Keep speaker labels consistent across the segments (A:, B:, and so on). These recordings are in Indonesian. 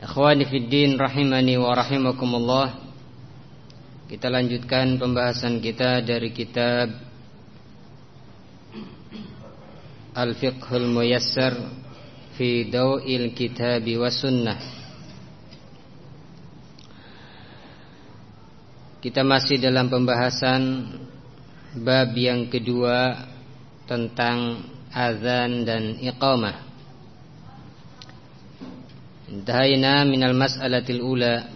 A: Ikhwani Fiddin Rahimani wa Rahimakumullah. Kita lanjutkan pembahasan kita dari kitab Al-Fiqhul Muyassar Fi Daw'il Kitabi wa Sunnah. Kita masih dalam pembahasan Bab yang kedua Tentang azan dan iqamah Intahaina minal mas'alatil ula.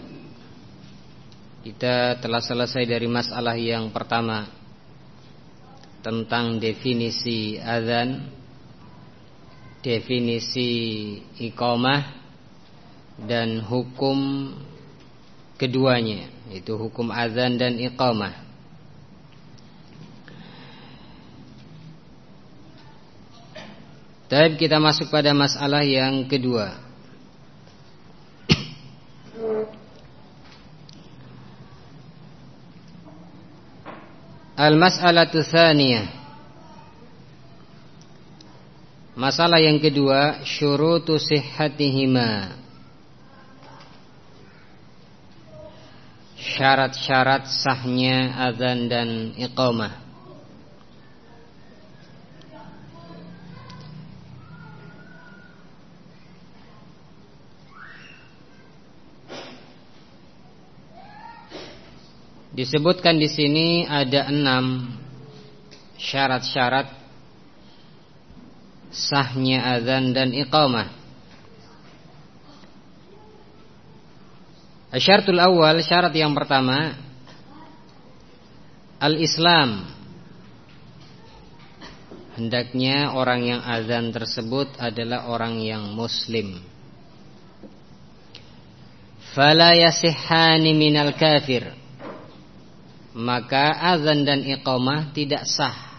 A: Kita telah selesai dari masalah yang pertama Tentang definisi azan Definisi iqamah Dan hukum keduanya Itu hukum azan dan iqamah. Tapi kita masuk pada masalah yang kedua Al-mas'alatu tsaniyah. Masalah yang kedua, syurutu sihhatihima. Syarat-syarat sahnya azan dan iqamah. Disebutkan di sini ada enam syarat-syarat sahnya azan dan iqamah. Syaratul awal, syarat yang pertama Al-Islam. Hendaknya orang yang azan tersebut adalah orang yang muslim. Fala yasihhani minal kafir maka azan dan iqamah tidak sah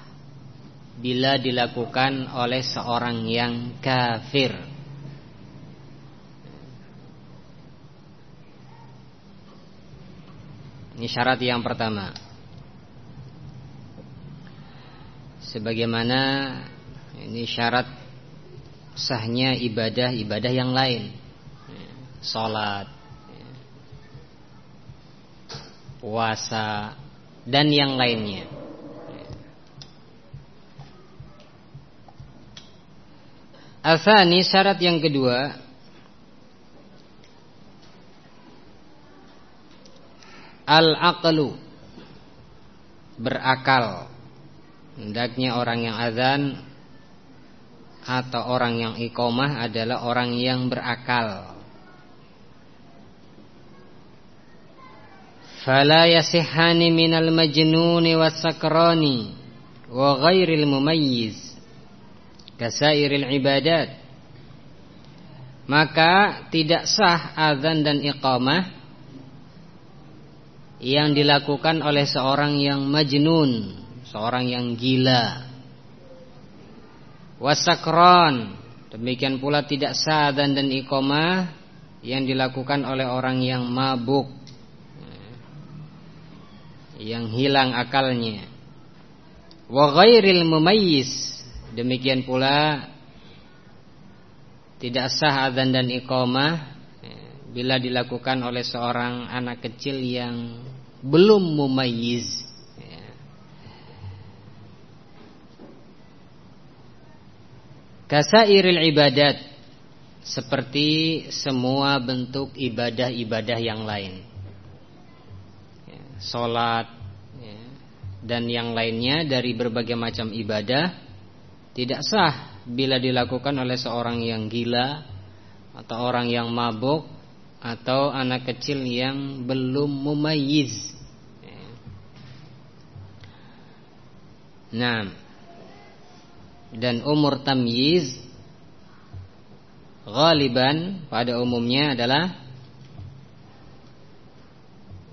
A: bila dilakukan oleh seorang yang kafir. Ini syarat yang pertama. Sebagaimana ini syarat sahnya ibadah-ibadah yang lain. Salat, puasa, dan yang lainnya. Asani syarat yang kedua Al-aqlu Berakal Hendaknya orang yang azan Atau orang yang iqomah adalah orang yang berakal fala yasihani minal majnuni wasakrani wa ghairil mumayyiz kasairil ibadat maka tidak sah azan dan iqamah yang dilakukan oleh seorang yang majnun, seorang yang gila. Wasakron, demikian pula tidak sah azan dan iqamah yang dilakukan oleh orang yang mabuk yang hilang akalnya. Wa ghairil mumayyiz. Demikian pula tidak sah adzan dan iqamah ya, bila dilakukan oleh seorang anak kecil yang belum mumayyiz ya. kasairil ibadat. Seperti semua bentuk ibadah-ibadah yang lain sholat ya, dan yang lainnya dari berbagai macam ibadah tidak sah bila dilakukan oleh seorang yang gila atau orang yang mabuk atau anak kecil yang belum mumayyiz. Nah, dan umur tamyiz Ghaliban pada umumnya adalah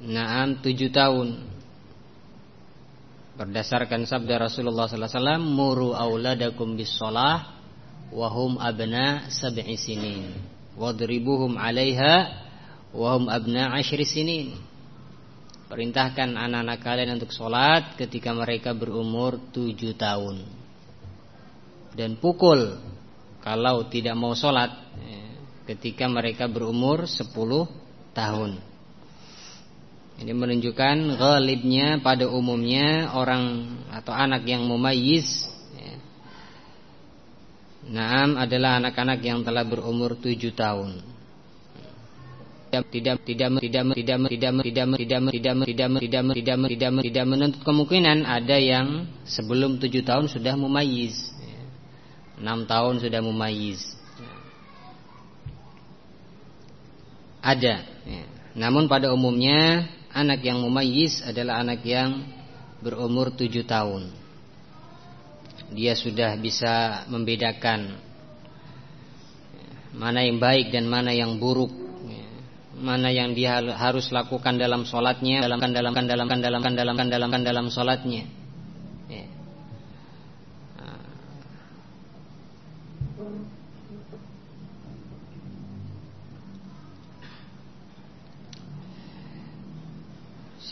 A: Naam tujuh tahun. Berdasarkan sabda Rasulullah sallallahu alaihi wasallam, "Muru auladakum bis shalah wa hum abna sab'i sinin, wadribuhum 'alaiha wa hum abna 'ashri sinin." Perintahkan anak-anak kalian untuk sholat ketika mereka berumur tujuh tahun. Dan pukul kalau tidak mau sholat ya, Ketika mereka berumur sepuluh tahun ini menunjukkan ghalibnya pada umumnya orang atau anak yang mumayyiz ya. Naam adalah anak-anak yang telah berumur tujuh tahun. Tidak tidak tidak tidak tidak tidak tidak tidak tidak tidak tidak tidak tidak tidak menuntut kemungkinan ada yang sebelum tujuh tahun sudah mumayyiz. Enam tahun sudah mumayyiz. Ada. Namun pada umumnya anak yang mumayyiz adalah anak yang berumur tujuh tahun. Dia sudah bisa membedakan mana yang baik dan mana yang buruk, mana yang dia harus lakukan dalam sholatnya, dalam dalam dalam dalam dalam dalam dalam sholatnya.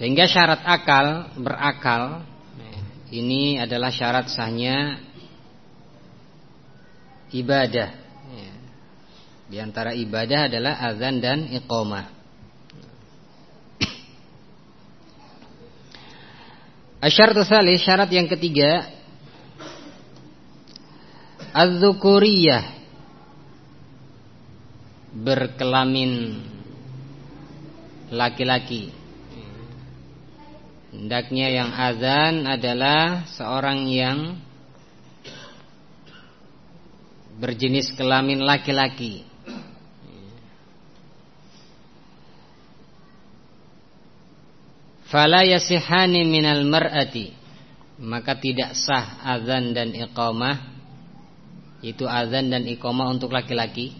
A: Sehingga syarat akal berakal ini adalah syarat sahnya ibadah. Di antara ibadah adalah azan dan iqamah. Asyaratu salih syarat yang ketiga Az-zukuriyah berkelamin laki-laki Hendaknya yang azan adalah seorang yang berjenis kelamin laki-laki. Fala yasihani minal mar'ati. Maka tidak sah azan dan iqamah. Itu azan dan iqamah untuk laki-laki.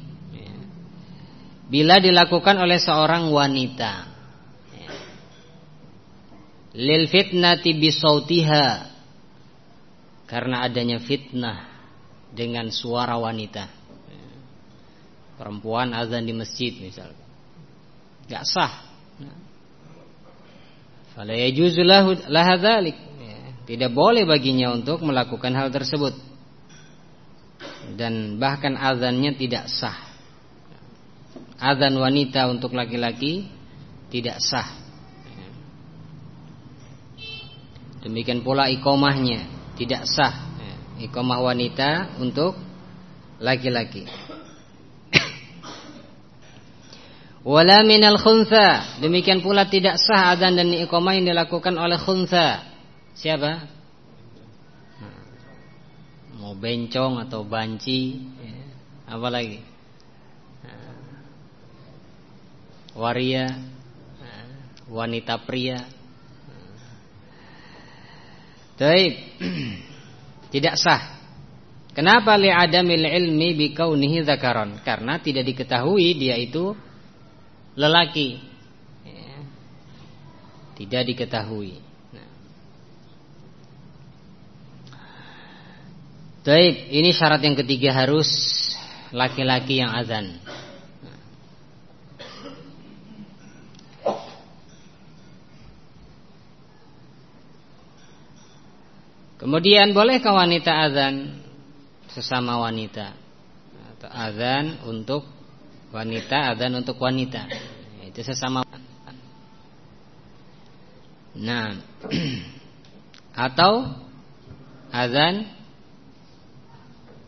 A: Bila dilakukan oleh seorang wanita lil fitnati bisautiha karena adanya fitnah dengan suara wanita. Perempuan azan di masjid misalnya. Enggak sah. Fala yajuzu tidak boleh baginya untuk melakukan hal tersebut. Dan bahkan azannya tidak sah. Azan wanita untuk laki-laki tidak sah Demikian pula ikomahnya tidak sah. Ikomah wanita untuk laki-laki. Wala minal khunsa. Demikian pula tidak sah adzan dan ikomah yang dilakukan oleh khunsa. Siapa? Mau bencong atau banci, apa lagi? Waria, wanita pria Taib. Tidak sah. Kenapa li'adamil ilmi bikaunihi zakaron? Karena tidak diketahui dia itu lelaki. Ya. Tidak diketahui. Nah. Ini syarat yang ketiga harus laki-laki yang azan. Kemudian bolehkah wanita azan sesama wanita? Atau azan untuk wanita, azan untuk wanita. Itu sesama Nah, atau azan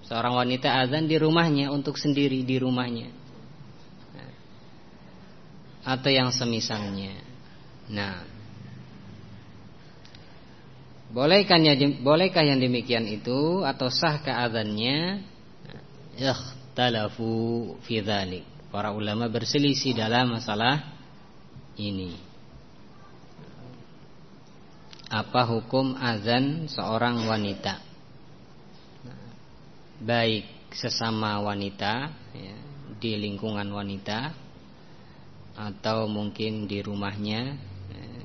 A: seorang wanita azan di rumahnya untuk sendiri di rumahnya. Atau yang semisalnya. Nah, Bolehkah bolehkah yang demikian itu atau sah keadanya? Ikhtalafu fi dzalik. Para ulama berselisih dalam masalah ini. Apa hukum azan seorang wanita? Baik sesama wanita ya, di lingkungan wanita atau mungkin di rumahnya ya,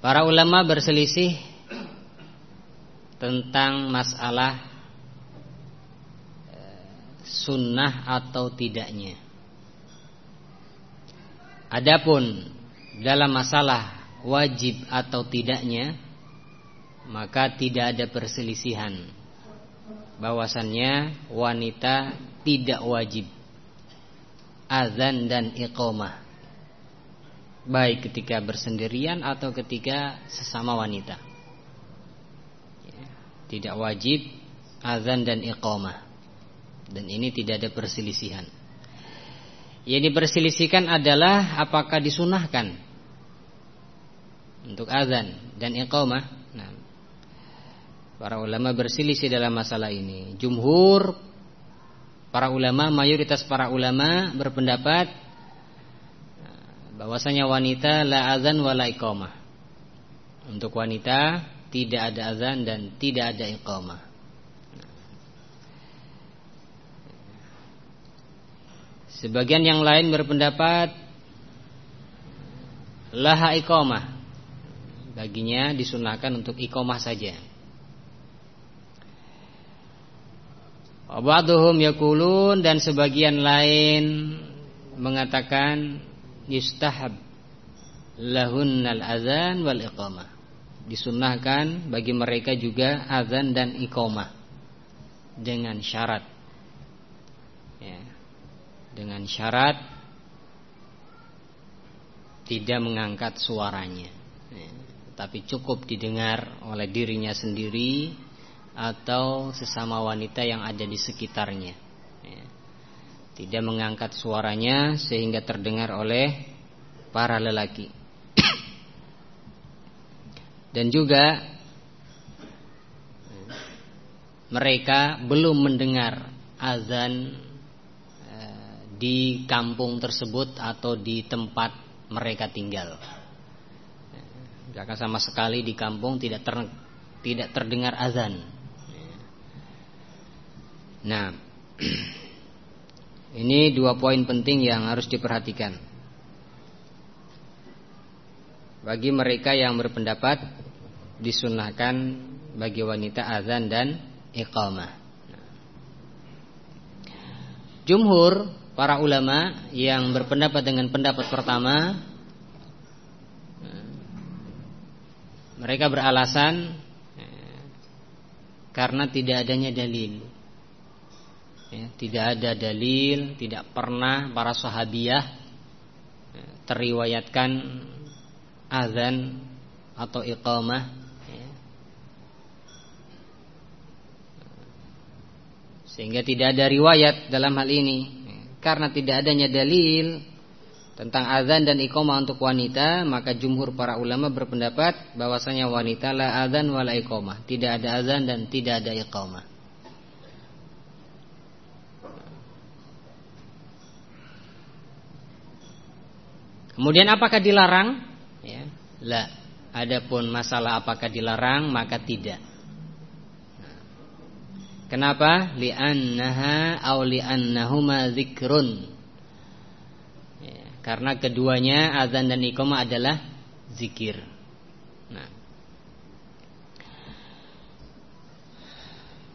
A: Para ulama berselisih tentang masalah eh, sunnah atau tidaknya. Adapun dalam masalah wajib atau tidaknya, maka tidak ada perselisihan. Bahwasannya wanita tidak wajib. Azan dan iqamah baik ketika bersendirian atau ketika sesama wanita. Tidak wajib azan dan iqamah. Dan ini tidak ada perselisihan. Yang diperselisihkan adalah apakah disunahkan untuk azan dan iqamah. Nah, para ulama berselisih dalam masalah ini. Jumhur para ulama, mayoritas para ulama berpendapat bahwasanya wanita la azan wala iqamah. Untuk wanita tidak ada azan dan tidak ada iqamah. Sebagian yang lain berpendapat laha iqamah. Baginya disunahkan untuk iqamah saja. Wabaduhum yakulun dan sebagian lain mengatakan yustahab lahunnal azan wal iqamah. Disunnahkan bagi mereka juga azan dan iqamah dengan syarat. Ya. Dengan syarat tidak mengangkat suaranya. Ya. Tapi cukup didengar oleh dirinya sendiri atau sesama wanita yang ada di sekitarnya tidak mengangkat suaranya sehingga terdengar oleh para lelaki. Dan juga mereka belum mendengar azan eh, di kampung tersebut atau di tempat mereka tinggal. Jika sama sekali di kampung tidak ter, tidak terdengar azan. Nah, Ini dua poin penting yang harus diperhatikan. Bagi mereka yang berpendapat Disunahkan bagi wanita azan dan iqamah. Jumhur para ulama yang berpendapat dengan pendapat pertama Mereka beralasan Karena tidak adanya dalil ya, tidak ada dalil tidak pernah para sahabiah ya, teriwayatkan azan atau iqamah ya. sehingga tidak ada riwayat dalam hal ini. Ya, karena tidak adanya dalil tentang azan dan iqamah untuk wanita maka jumhur para ulama berpendapat bahwasanya wanita la azan wala iqamah. Tidak ada azan dan tidak ada iqamah Kemudian apakah dilarang? Ya, la. Adapun masalah apakah dilarang maka tidak. Kenapa? Li'annaha aw li'annahuma zikrun. Ya, karena keduanya azan dan iqamah adalah zikir. Nah.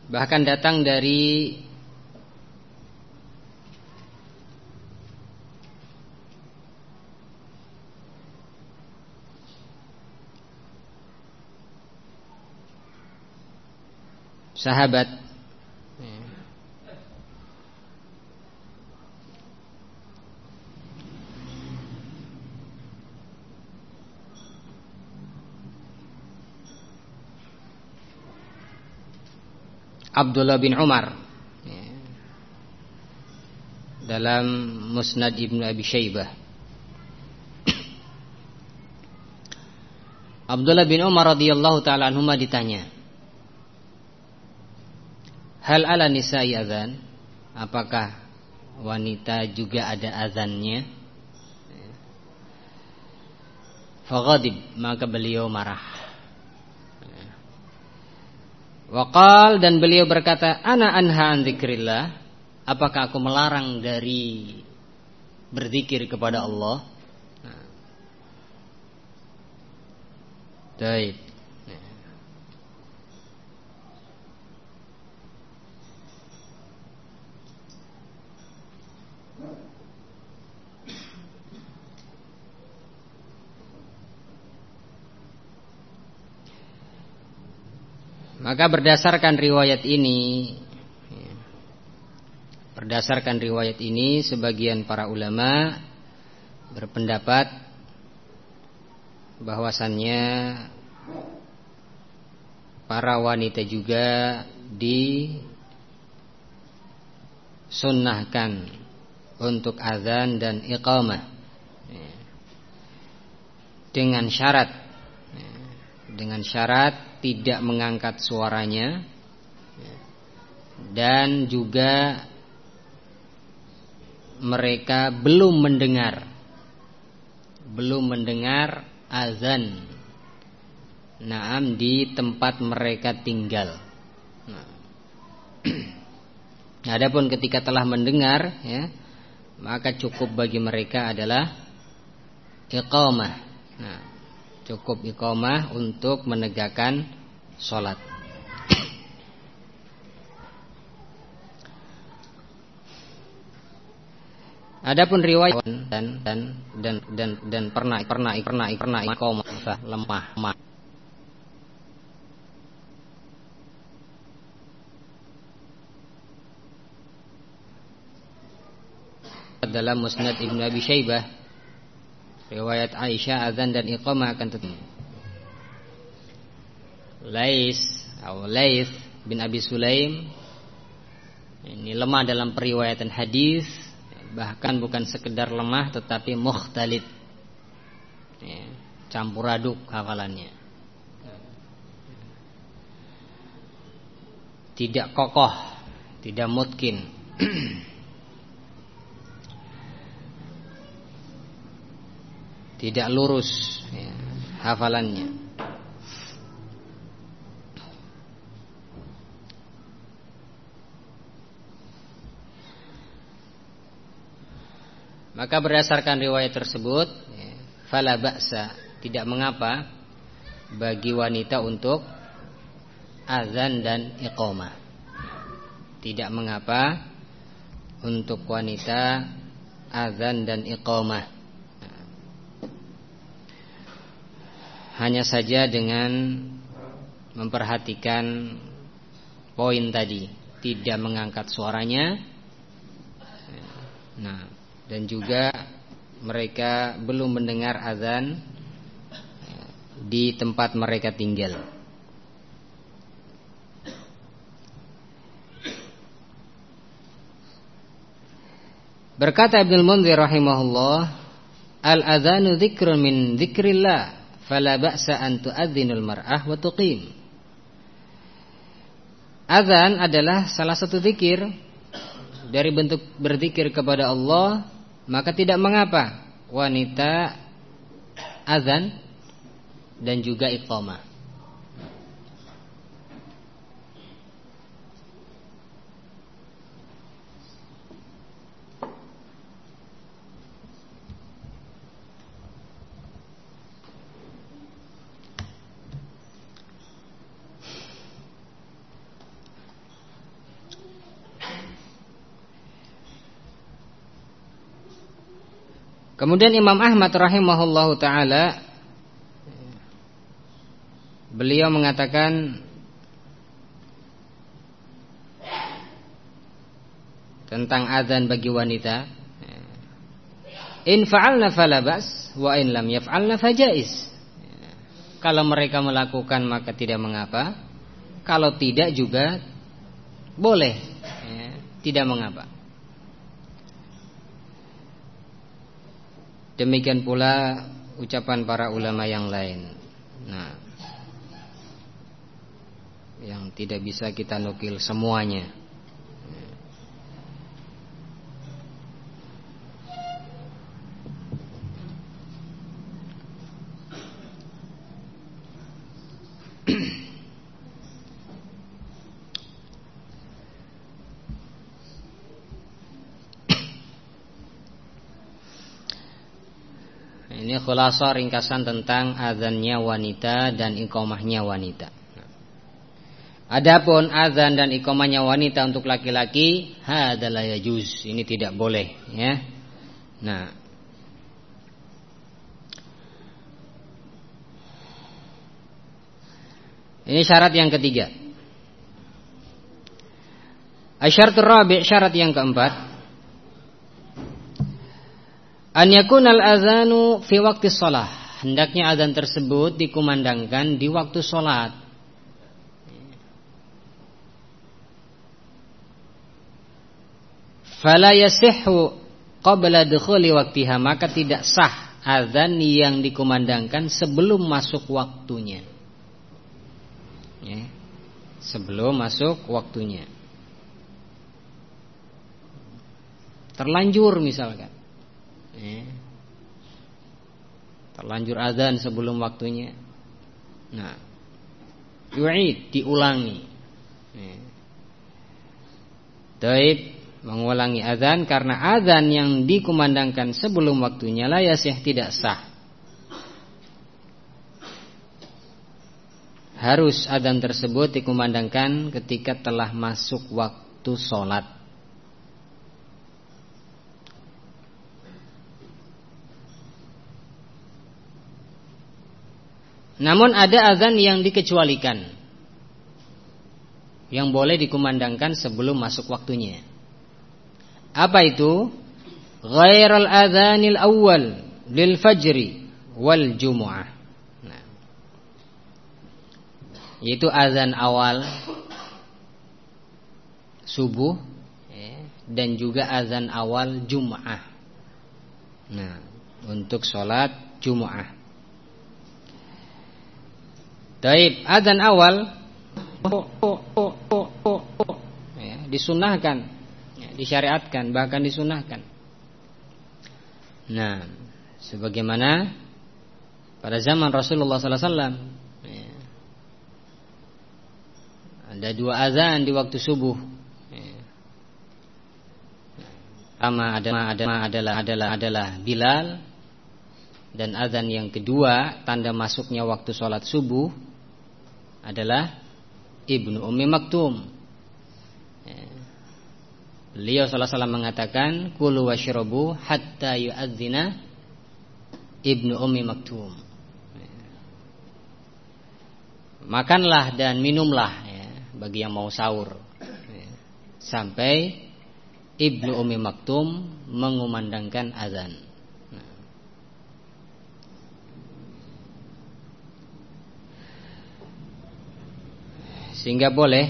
A: Bahkan datang dari sahabat. Abdullah bin Umar. Dalam Musnad Ibnu Abi Syaibah Abdullah bin Umar radhiyallahu taala anhuma ditanya Hal ala nisa'i azan? Apakah wanita juga ada azannya? Faghadib maka beliau marah. Waqal dan beliau berkata, "Ana anha an dzikrillah." Apakah aku melarang dari berzikir kepada Allah? Baik. Maka berdasarkan riwayat ini Berdasarkan riwayat ini Sebagian para ulama Berpendapat bahwasannya Para wanita juga Disunnahkan Untuk azan dan iqamah Dengan syarat Dengan syarat tidak mengangkat suaranya dan juga mereka belum mendengar belum mendengar azan. Naam di tempat mereka tinggal. Nah. adapun ketika telah mendengar ya maka cukup bagi mereka adalah iqamah. Nah cukup iqamah untuk menegakkan sholat. Adapun riwayat dan dan dan dan dan pernah pernah pernah pernah iqamah lemah lemah dalam Musnad Ibnu Abi Syaibah riwayat Aisyah azan dan iqamah akan tetap Lais atau Lais bin Abi Sulaim ini lemah dalam periwayatan hadis bahkan bukan sekedar lemah tetapi mukhtalid. Ya, campur aduk hafalannya. Tidak kokoh tidak mungkin tidak lurus ya, hafalannya. Maka berdasarkan riwayat tersebut, ya, fala tidak mengapa bagi wanita untuk azan dan iqamah. Tidak mengapa untuk wanita azan dan iqamah. Hanya saja dengan memperhatikan poin tadi, tidak mengangkat suaranya. Nah, dan juga mereka belum mendengar azan di tempat mereka tinggal. Berkata Ibnu Munzir rahimahullah, al-adzanu dzikrun min dzikrillah fala ba'sa an tu'adzinul mar'ah wa tuqim. Azan adalah salah satu zikir dari bentuk berzikir kepada Allah, maka tidak mengapa wanita azan dan juga iqamah. Kemudian Imam Ahmad rahimahullahu taala beliau mengatakan tentang azan bagi wanita in fa'alna falabas wa in lam yaf'alna fajais. Kalau mereka melakukan maka tidak mengapa. Kalau tidak juga boleh. Tidak mengapa Demikian pula ucapan para ulama yang lain. Nah, yang tidak bisa kita nukil semuanya. Nah. Ini khulasah ringkasan tentang azannya wanita dan ikomahnya wanita. Adapun azan dan ikomahnya wanita untuk laki-laki adalah ya juz. Ini tidak boleh ya. Nah, Ini syarat yang ketiga. Asyaratul rabi' syarat yang keempat. An yakunal azanu fi waktu sholat. Hendaknya azan tersebut dikumandangkan di waktu sholat. Fala yasihhu qabla dukhuli waktiha. Maka tidak sah azan yang dikumandangkan sebelum masuk waktunya ya, sebelum masuk waktunya. Terlanjur misalkan, ya, terlanjur azan sebelum waktunya. Nah, yu'id diulangi. Ya. Taib mengulangi azan karena azan yang dikumandangkan sebelum waktunya lah ya tidak sah. harus adzan tersebut dikumandangkan ketika telah masuk waktu sholat. Namun ada azan yang dikecualikan Yang boleh dikumandangkan sebelum masuk waktunya Apa itu? Ghairal azanil awal Lil fajri Wal jumu'ah yaitu azan awal subuh ya, dan juga azan awal Jum'ah. Nah, untuk sholat Jum'ah. Taib azan awal ya, disunahkan, ya, disyariatkan, bahkan disunahkan. Nah, sebagaimana pada zaman Rasulullah Sallallahu Alaihi Wasallam Ada dua azan di waktu subuh. Pertama adalah adalah adalah adalah Bilal dan azan yang kedua tanda masuknya waktu sholat subuh adalah Ibnu Ummi Maktum. Beliau salah salah mengatakan kulu washrobu hatta yu'adzina Ibnu Ummi Maktum. Makanlah dan minumlah bagi yang mau sahur sampai Ibnu Umi Maktum mengumandangkan azan. Sehingga boleh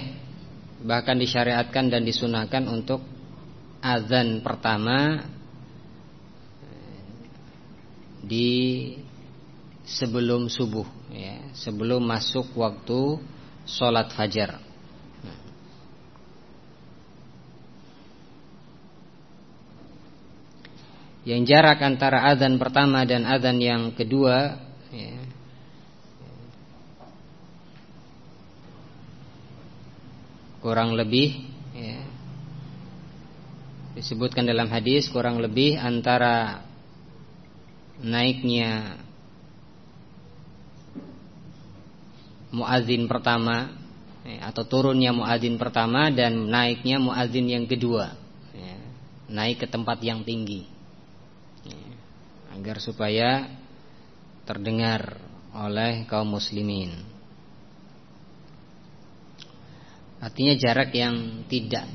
A: bahkan disyariatkan dan disunahkan untuk azan pertama di sebelum subuh ya, sebelum masuk waktu sholat fajar. yang jarak antara adzan pertama dan adzan yang kedua ya, kurang lebih ya, disebutkan dalam hadis kurang lebih antara naiknya muadzin pertama ya, atau turunnya muadzin pertama dan naiknya muadzin yang kedua ya, naik ke tempat yang tinggi agar supaya terdengar oleh kaum muslimin. Artinya jarak yang tidak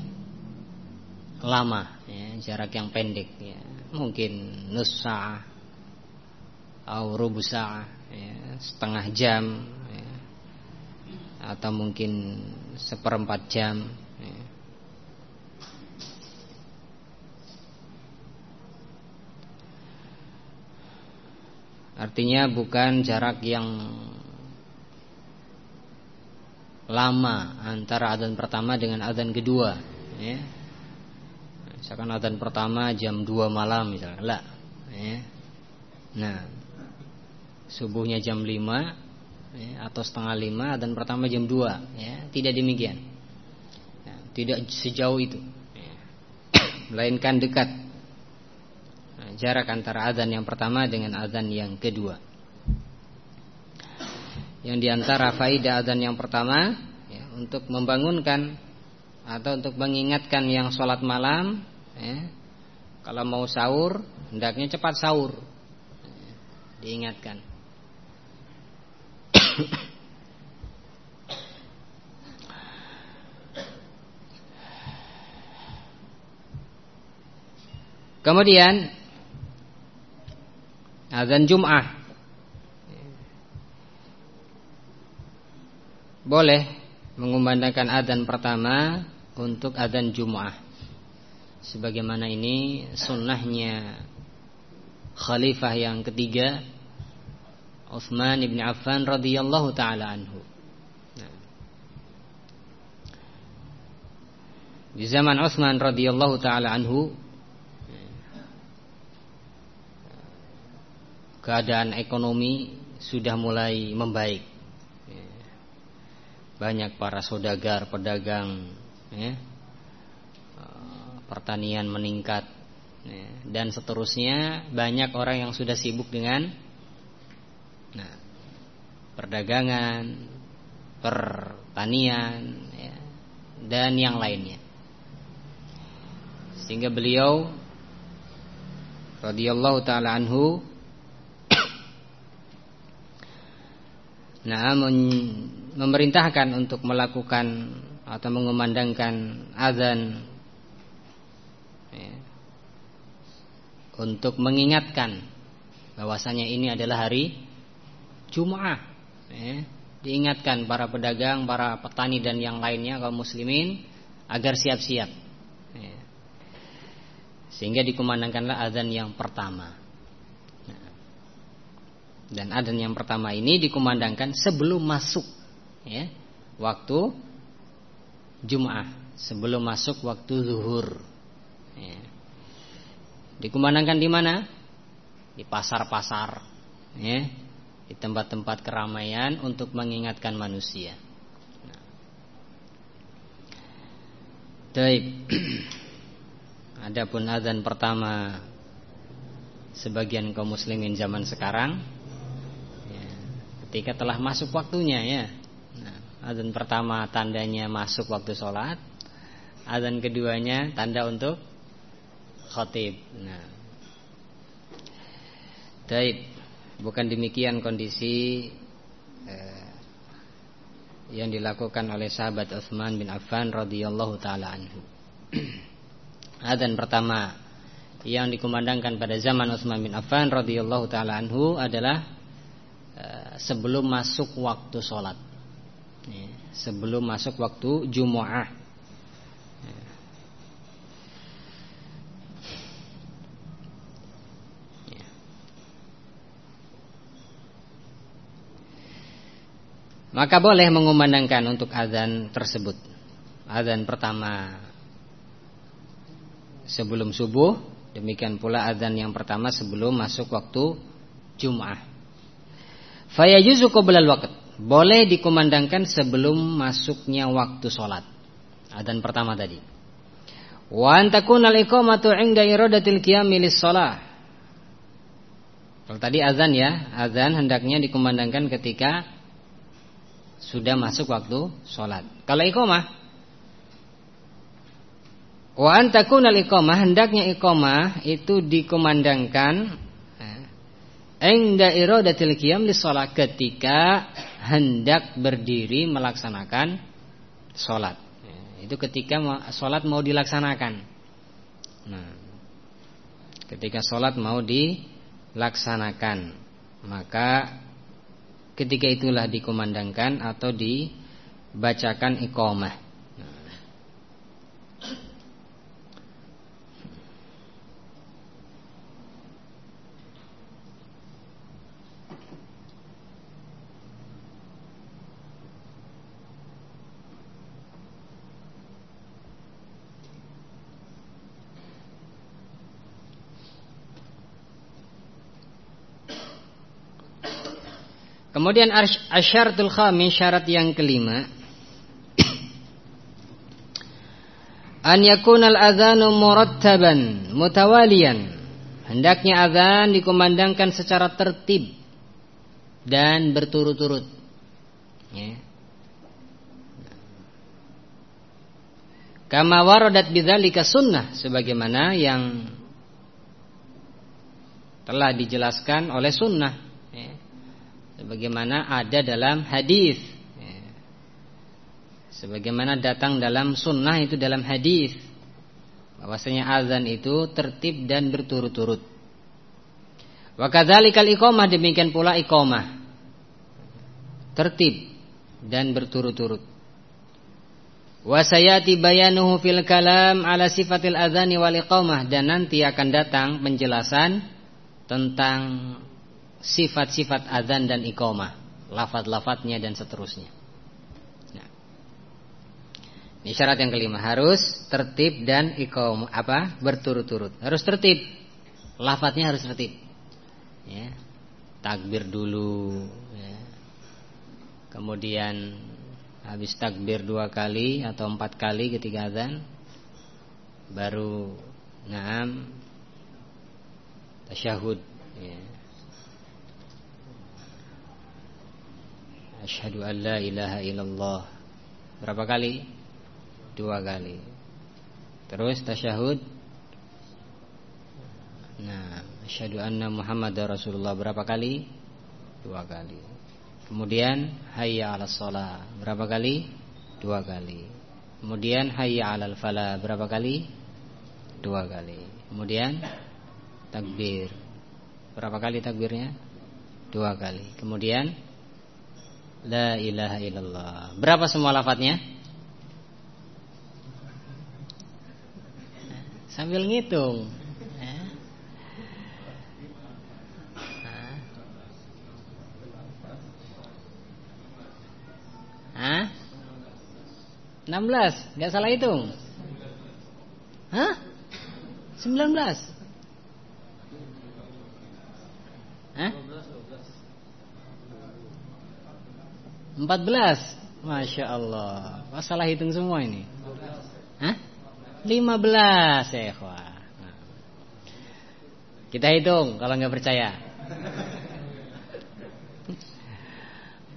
A: lama, ya, jarak yang pendek, ya. mungkin nusa atau rubusa, ya, setengah jam, ya, atau mungkin seperempat jam. Artinya bukan jarak yang lama antara adzan pertama dengan adzan kedua, ya. Misalkan adzan pertama jam 2 malam misalnya, lah, ya. Nah, subuhnya jam 5 ya, atau setengah 5 adzan pertama jam 2, ya. Tidak demikian. Ya, tidak sejauh itu. Ya. Melainkan dekat. Nah, jarak antara adzan yang pertama dengan adzan yang kedua. Yang di antara faidah adzan yang pertama ya, untuk membangunkan atau untuk mengingatkan yang sholat malam, ya, kalau mau sahur hendaknya cepat sahur, ya, diingatkan. Kemudian azan Jum'ah boleh mengumandangkan azan pertama untuk azan Jum'ah. Sebagaimana ini sunnahnya khalifah yang ketiga Utsman bin Affan radhiyallahu taala anhu. Nah. Di zaman Utsman radhiyallahu taala anhu keadaan ekonomi sudah mulai membaik. Banyak para saudagar, pedagang, ya, pertanian meningkat, ya, dan seterusnya. Banyak orang yang sudah sibuk dengan nah, perdagangan, pertanian, ya, dan yang lainnya. Sehingga beliau radhiyallahu taala anhu Nah, memerintahkan untuk melakukan atau mengumandangkan azan ya, untuk mengingatkan bahwasanya ini adalah hari Jumat. Ya, diingatkan para pedagang, para petani dan yang lainnya kaum muslimin agar siap-siap. Ya. Sehingga dikumandangkanlah azan yang pertama. Dan adzan yang pertama ini dikumandangkan sebelum masuk ya, waktu Jum'ah, sebelum masuk waktu zuhur. Ya. Dikumandangkan di mana? Di pasar-pasar, ya, di tempat-tempat keramaian untuk mengingatkan manusia. Nah. Adapun adzan pertama sebagian kaum muslimin zaman sekarang ketika telah masuk waktunya ya. Azan pertama tandanya masuk waktu sholat, azan keduanya tanda untuk khotib. Nah, Taib. Bukan demikian kondisi eh, yang dilakukan oleh sahabat Utsman bin Affan radhiyallahu taala anhu. Adzan pertama yang dikumandangkan pada zaman Utsman bin Affan radhiyallahu taala anhu adalah Eh, sebelum masuk waktu sholat sebelum masuk waktu Jumu'ah ya. Maka boleh mengumandangkan untuk azan tersebut Azan pertama Sebelum subuh Demikian pula azan yang pertama sebelum masuk waktu Jum'ah Fayajuzu qoblal waqt. Boleh dikumandangkan sebelum masuknya waktu sholat. Adzan pertama tadi. Wa an takuna al-iqamatu 'inda iradatil qiyami lis-shalah. Kalau tadi azan ya, azan hendaknya dikumandangkan ketika sudah masuk waktu sholat. Kalau iqamah Wa an takuna al-iqamah hendaknya iqamah itu dikumandangkan Inda iradatil qiyam li sholat ketika hendak berdiri melaksanakan sholat. Ya, itu ketika sholat mau dilaksanakan. Nah, ketika sholat mau dilaksanakan, maka ketika itulah dikumandangkan atau dibacakan iqamah. Kemudian asyaratul khamis syarat yang kelima An yakuna al-adhanu murattaban mutawaliyan Hendaknya azan dikumandangkan secara tertib dan berturut-turut. Ya. Kama waradat bidzalika sunnah sebagaimana yang telah dijelaskan oleh sunnah. Sebagaimana ada dalam hadis ya. sebagaimana datang dalam sunnah itu dalam hadis bahwasanya azan itu tertib dan berturut-turut. Wa kadzalikal iqamah demikian pula iqamah. Tertib dan berturut-turut. Wa sayati bayanuhu fil kalam ala sifatil adzani wal iqamah dan nanti akan datang penjelasan tentang sifat-sifat adzan dan iqamah, lafaz-lafaznya dan seterusnya. Ini syarat yang kelima harus tertib dan ikom apa berturut-turut. Harus tertib. Lafadznya harus tertib. Ya. Takbir dulu. Ya. Kemudian habis takbir dua kali atau empat kali ketika azan, baru naam tasyahud. Ya. Asyhadu an la ilaha illallah. Berapa kali? dua kali. Terus tasyahud. Nah, asyhadu anna Muhammad Rasulullah berapa kali? Dua kali. Kemudian hayya 'alas shalah berapa kali? Dua kali. Kemudian hayya 'alal falah berapa kali? Dua kali. Kemudian takbir. Berapa kali takbirnya? Dua kali. Kemudian la ilaha illallah. Berapa semua lafadznya? sambil ngitung. Hah? 16, nggak salah hitung. Hah? 19. Hah? 14 Masya Allah Masalah hitung semua ini Hah? 15 ya. Kita hitung kalau nggak percaya.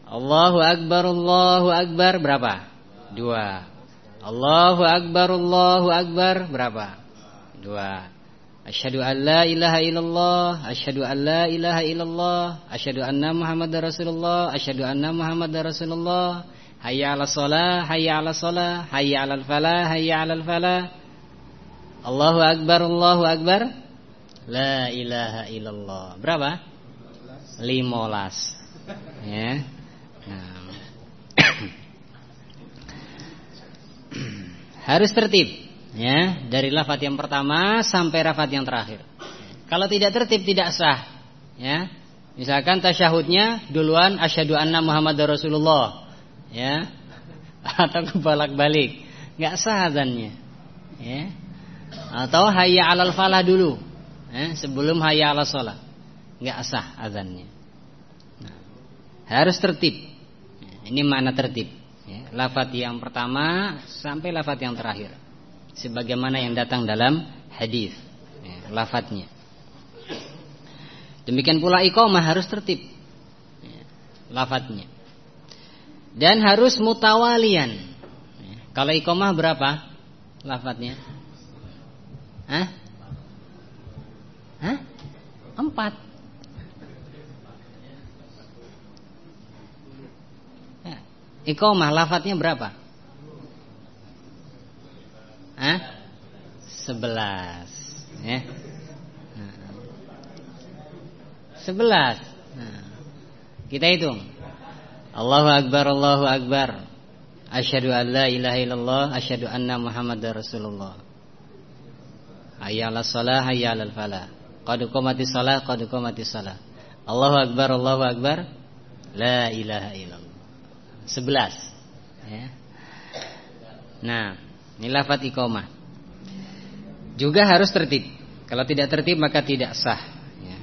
A: Allahu Akbar Allahu Akbar berapa? Dua Allahu Akbar Allahu Akbar berapa? Dua Asyhadu an la ilaha illallah Asyhadu an la ilaha illallah Asyhadu anna Muhammadar Rasulullah Asyhadu anna Muhammadar Rasulullah Hayya 'alas shalah, hayya 'alas shalah, hayya 'alal falah, hayya 'alal falah. Allahu akbar, Allahu akbar. La ilaha illallah. Berapa? 15. Ya. Nah. Harus tertib ya, dari lafaz yang pertama sampai lafaz yang terakhir. Kalau tidak tertib tidak sah, ya. Misalkan tasyahudnya duluan asyhadu anna Muhammadar Rasulullah. Ya atau kebalak-balik. Nggak sah azannya. Ya atau hayya alal falah dulu. Ya, sebelum hayya alal sholat nggak sah azannya. Nah, harus tertib. Ini makna tertib. Ya, yang pertama sampai lafat yang terakhir sebagaimana yang datang dalam hadis ya, lafadznya demikian pula iqamah harus tertib ya, lafadznya dan harus mutawalian. Kalau ikomah berapa lafadznya? Hah? Hah? Empat. Ya. Ikomah lafadznya berapa? Hah? Sebelas. Ya. Nah. Sebelas. Nah. Kita hitung. Allahu Akbar, Allahu Akbar. Asyhadu an la ilaha illallah, asyhadu anna Muhammadar Rasulullah. Hayya 'alas shalah, hayya 'alal falah. Qad qamatis shalah, qad qamatis shalah. Allahu Akbar, Allahu Akbar. La ilaha illallah. 11. Ya. Nah, ini lafaz iqamah. Juga harus tertib. Kalau tidak tertib maka tidak sah. Ya.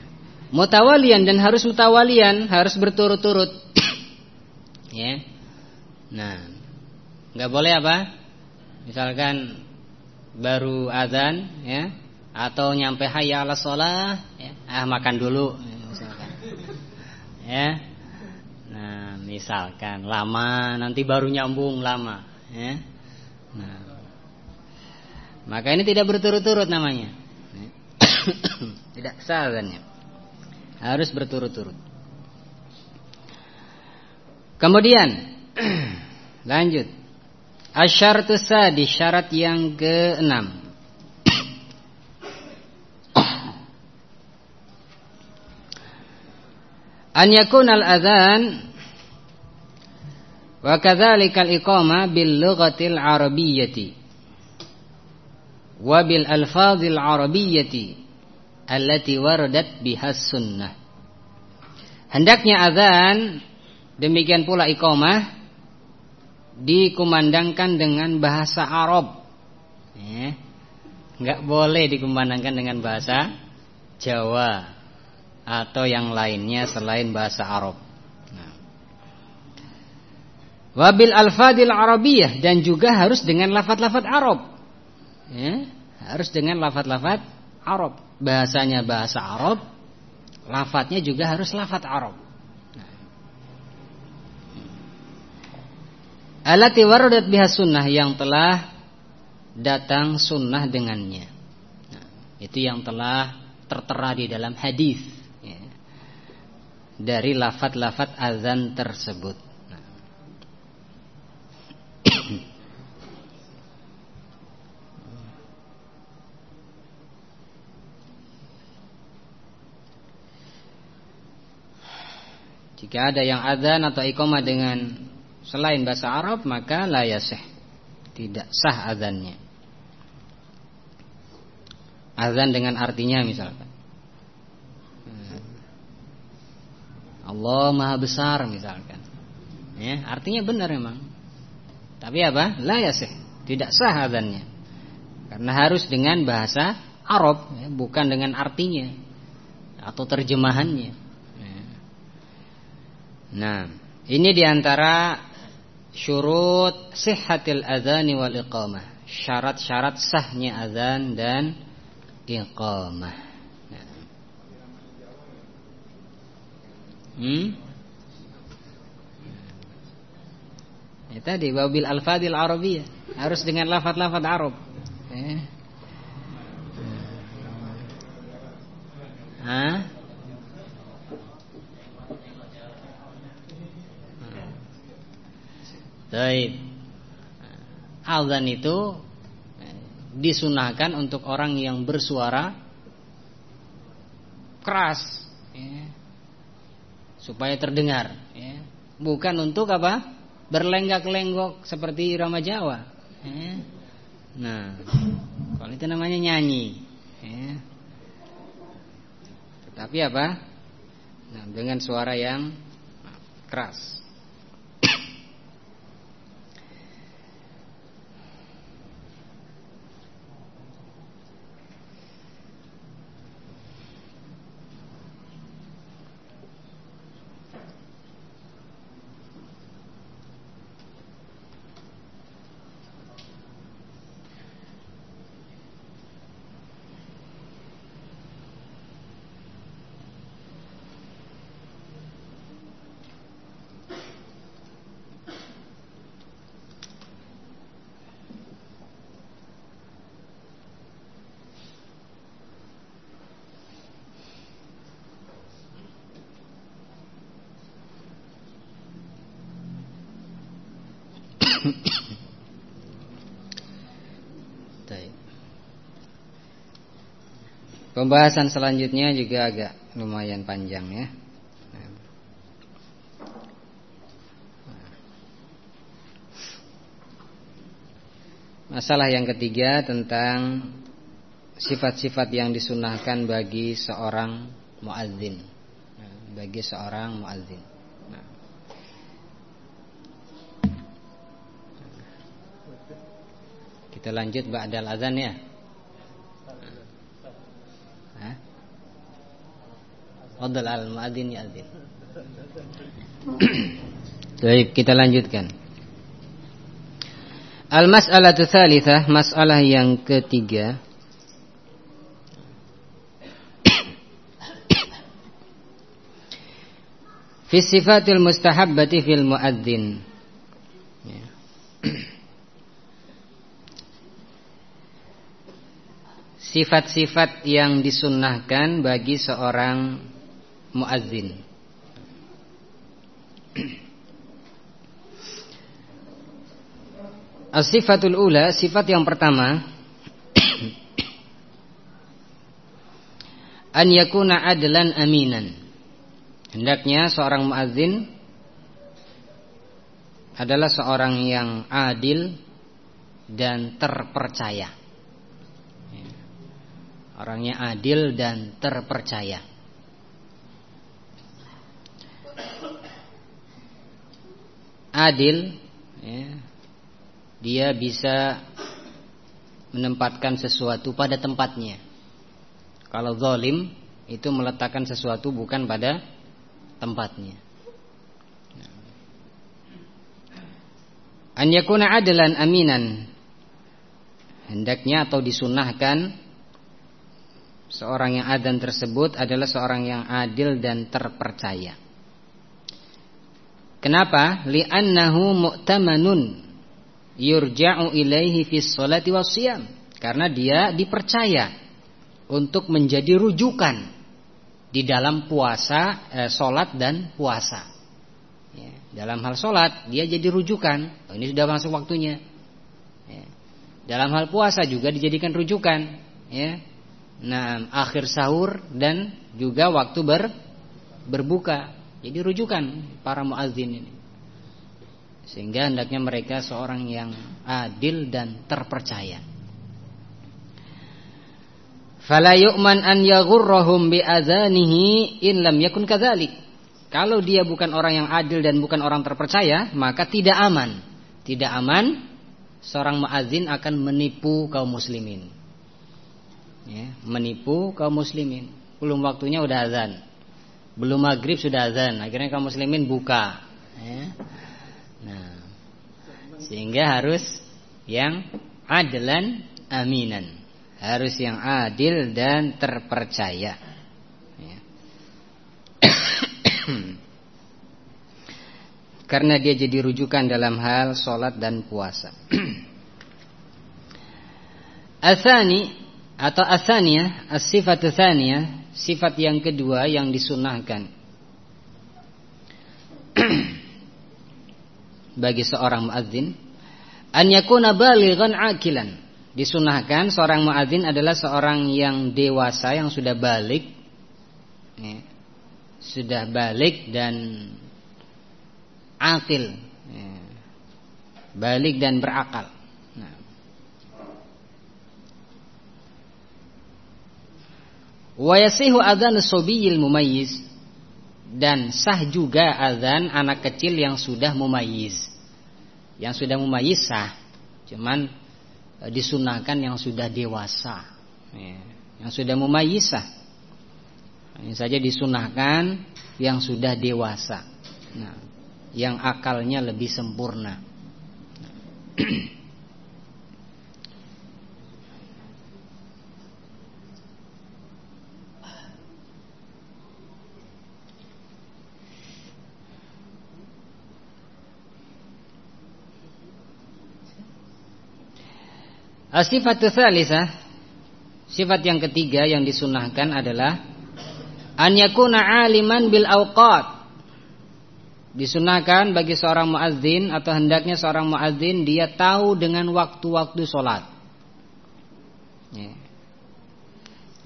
A: Mutawalian dan harus mutawalian, harus berturut-turut ya. Nah, nggak boleh apa? Misalkan baru azan ya atau nyampe hayya ala sholah ah makan dulu misalkan. Ya. Nah, misalkan lama nanti baru nyambung lama, ya. Nah. Maka ini tidak berturut-turut namanya. tidak sah Harus berturut-turut. Kemudian lanjut. Asyaratu di syarat yang keenam. An yakuna al-adhan wa kadzalika al-iqama bil lughatil arabiyyati wa bil alfadhil arabiyyati allati waradat bihas sunnah. Hendaknya azan demikian pula iqamah dikumandangkan dengan bahasa Arab. Ya. Enggak boleh dikumandangkan dengan bahasa Jawa atau yang lainnya selain bahasa Arab. Nah. Wabil alfadil Arabiyah dan juga harus dengan lafat-lafat Arab. Ya, harus dengan lafat-lafat Arab. Bahasanya bahasa Arab, lafatnya juga harus lafat Arab. Alati waradat biha sunnah yang telah datang sunnah dengannya. Nah, itu yang telah tertera di dalam hadis ya, dari lafat-lafat azan tersebut. Nah. Jika ada yang azan atau iqamah dengan selain bahasa Arab maka la yasih. Tidak sah azannya. Azan dengan artinya misalkan. Allah Maha Besar misalkan. Ya, artinya benar memang. Tapi apa? La yasih. Tidak sah azannya. Karena harus dengan bahasa Arab, ya, bukan dengan artinya atau terjemahannya. Nah, ini di antara syurut sihhatil adzani wal iqamah. Syarat-syarat sahnya azan dan iqamah. Hmm? Ya tadi wabil al-fadil arabiyah harus dengan lafaz-lafaz Arab. Eh. Hah? Baik. Azan itu eh, disunahkan untuk orang yang bersuara keras ya, supaya terdengar ya. bukan untuk apa berlenggak-lenggok seperti irama Jawa ya. nah kalau itu namanya nyanyi ya. tetapi apa nah, dengan suara yang keras Pembahasan selanjutnya juga agak lumayan panjang ya. Masalah yang ketiga tentang sifat-sifat yang disunahkan bagi seorang muadzin. Bagi seorang muadzin. Kita lanjut ba'dal azan ya. Fadal al-muadzin ya'dzin. Baik, kita lanjutkan. Al-mas'alatu tsalitsah, masalah yang ketiga. Fi sifatil mustahabbati fil muadzin. Sifat-sifat yang disunnahkan bagi seorang muadzin. As-sifatul ula, sifat yang pertama An yakuna adlan aminan Hendaknya seorang muadzin adalah seorang yang adil dan terpercaya. Orangnya adil dan terpercaya. Adil, ya, dia bisa menempatkan sesuatu pada tempatnya. Kalau zalim itu meletakkan sesuatu bukan pada tempatnya. An yakuna adalan aminan. Hendaknya atau disunahkan seorang yang adan tersebut adalah seorang yang adil dan terpercaya. Kenapa? Li'annahu mu'tamanun yurja'u ilaihi fis salati wassiyam. Karena dia dipercaya untuk menjadi rujukan di dalam puasa, eh, solat dan puasa. Ya, dalam hal solat dia jadi rujukan. Oh, ini sudah masuk waktunya. Ya. Dalam hal puasa juga dijadikan rujukan. Ya. Nah, akhir sahur dan juga waktu ber berbuka. Jadi rujukan para muadzin ini. Sehingga hendaknya mereka seorang yang adil dan terpercaya. Fala yu'man an yaghurrahum bi adzanihi in lam yakun kadzalik. Kalau dia bukan orang yang adil dan bukan orang terpercaya, maka tidak aman. Tidak aman seorang muazin akan menipu kaum muslimin. Ya, menipu kaum muslimin. Belum waktunya udah azan. Belum maghrib sudah azan. Akhirnya kaum muslimin buka. Ya. Nah, sehingga harus yang adalan aminan harus yang adil dan terpercaya. Ya. Karena dia jadi rujukan dalam hal sholat dan puasa. Asani atau asania, as-sifat asania, sifat yang kedua yang disunahkan. Bagi seorang muadzin an yakuna balighan akilan. Disunahkan seorang muadzin adalah seorang yang dewasa yang sudah balik ya, sudah balik dan akil ya, balik dan berakal nah. Wa yasihu adzan sobiyil mumayyiz. Dan sah juga azan anak kecil yang sudah mumayyiz. Yang sudah mumayyiz sah. Cuman Eh, disunahkan yang sudah dewasa. Ya, yang sudah mumayyisah ini saja disunahkan yang sudah dewasa. Nah, yang akalnya lebih sempurna Sifat tsalitsah sifat yang ketiga yang disunahkan adalah an yakuna aliman bil awqat. Disunahkan bagi seorang muadzin atau hendaknya seorang muadzin dia tahu dengan waktu-waktu sholat. Ya.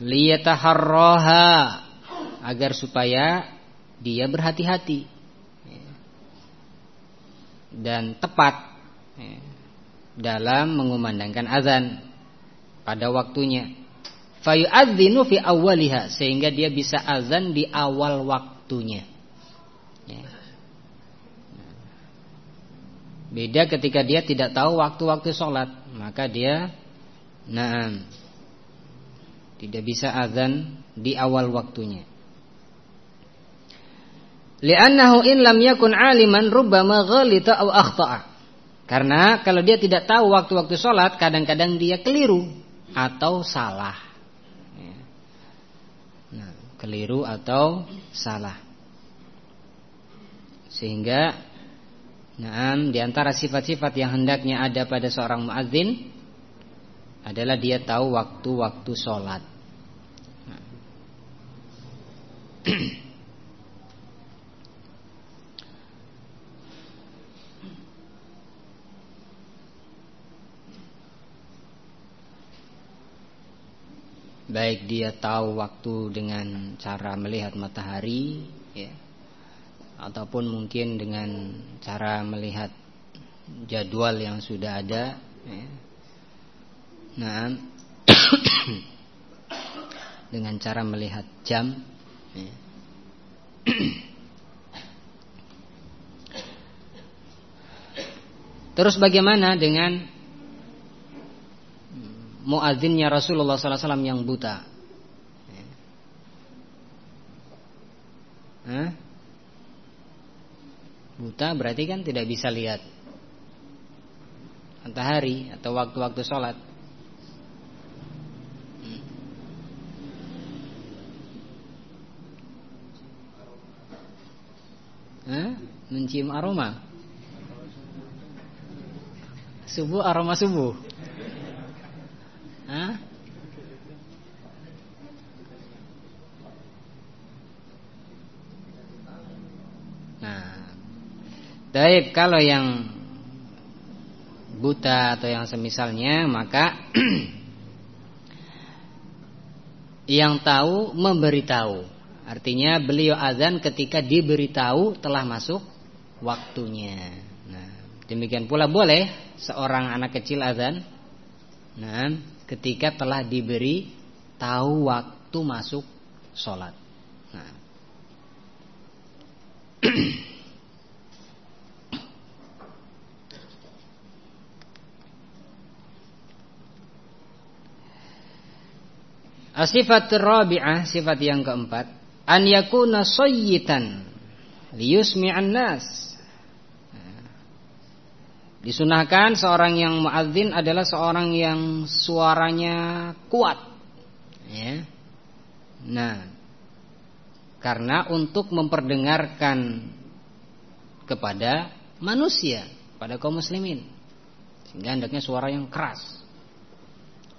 A: Liyataharraha agar supaya dia berhati-hati ya. dan tepat. Ya dalam mengumandangkan azan pada waktunya. Fayu'adzinu fi awwaliha sehingga dia bisa azan di awal waktunya. Ya. Beda ketika dia tidak tahu waktu-waktu sholat Maka dia nah, Tidak bisa azan di awal waktunya Li'annahu in lam yakun aliman rubbama ghalita aw akhta'a karena kalau dia tidak tahu waktu-waktu sholat, kadang-kadang dia keliru atau salah. Ya. Nah, keliru atau salah. Sehingga nah, di antara sifat-sifat yang hendaknya ada pada seorang muadzin adalah dia tahu waktu-waktu sholat. Nah. Baik dia tahu waktu dengan cara melihat matahari ya, Ataupun mungkin dengan cara melihat jadwal yang sudah ada ya. Nah Dengan cara melihat jam ya. Terus bagaimana dengan muadzinnya Rasulullah SAW yang buta. Hah? Buta berarti kan tidak bisa lihat matahari atau waktu-waktu sholat. Hah? Mencium aroma Subuh aroma subuh Nah, baik kalau yang buta atau yang semisalnya maka yang tahu memberitahu. Artinya beliau azan ketika diberitahu telah masuk waktunya. Nah, demikian pula boleh seorang anak kecil azan. Nah, ketika telah diberi tahu waktu masuk sholat. Nah. Asifat rabi'ah, sifat yang keempat, an yakuna sayyitan liyusmi'an nas. Disunahkan seorang yang muadzin adalah seorang yang suaranya kuat. Ya. Nah, karena untuk memperdengarkan kepada manusia, pada kaum muslimin. Sehingga hendaknya suara yang keras.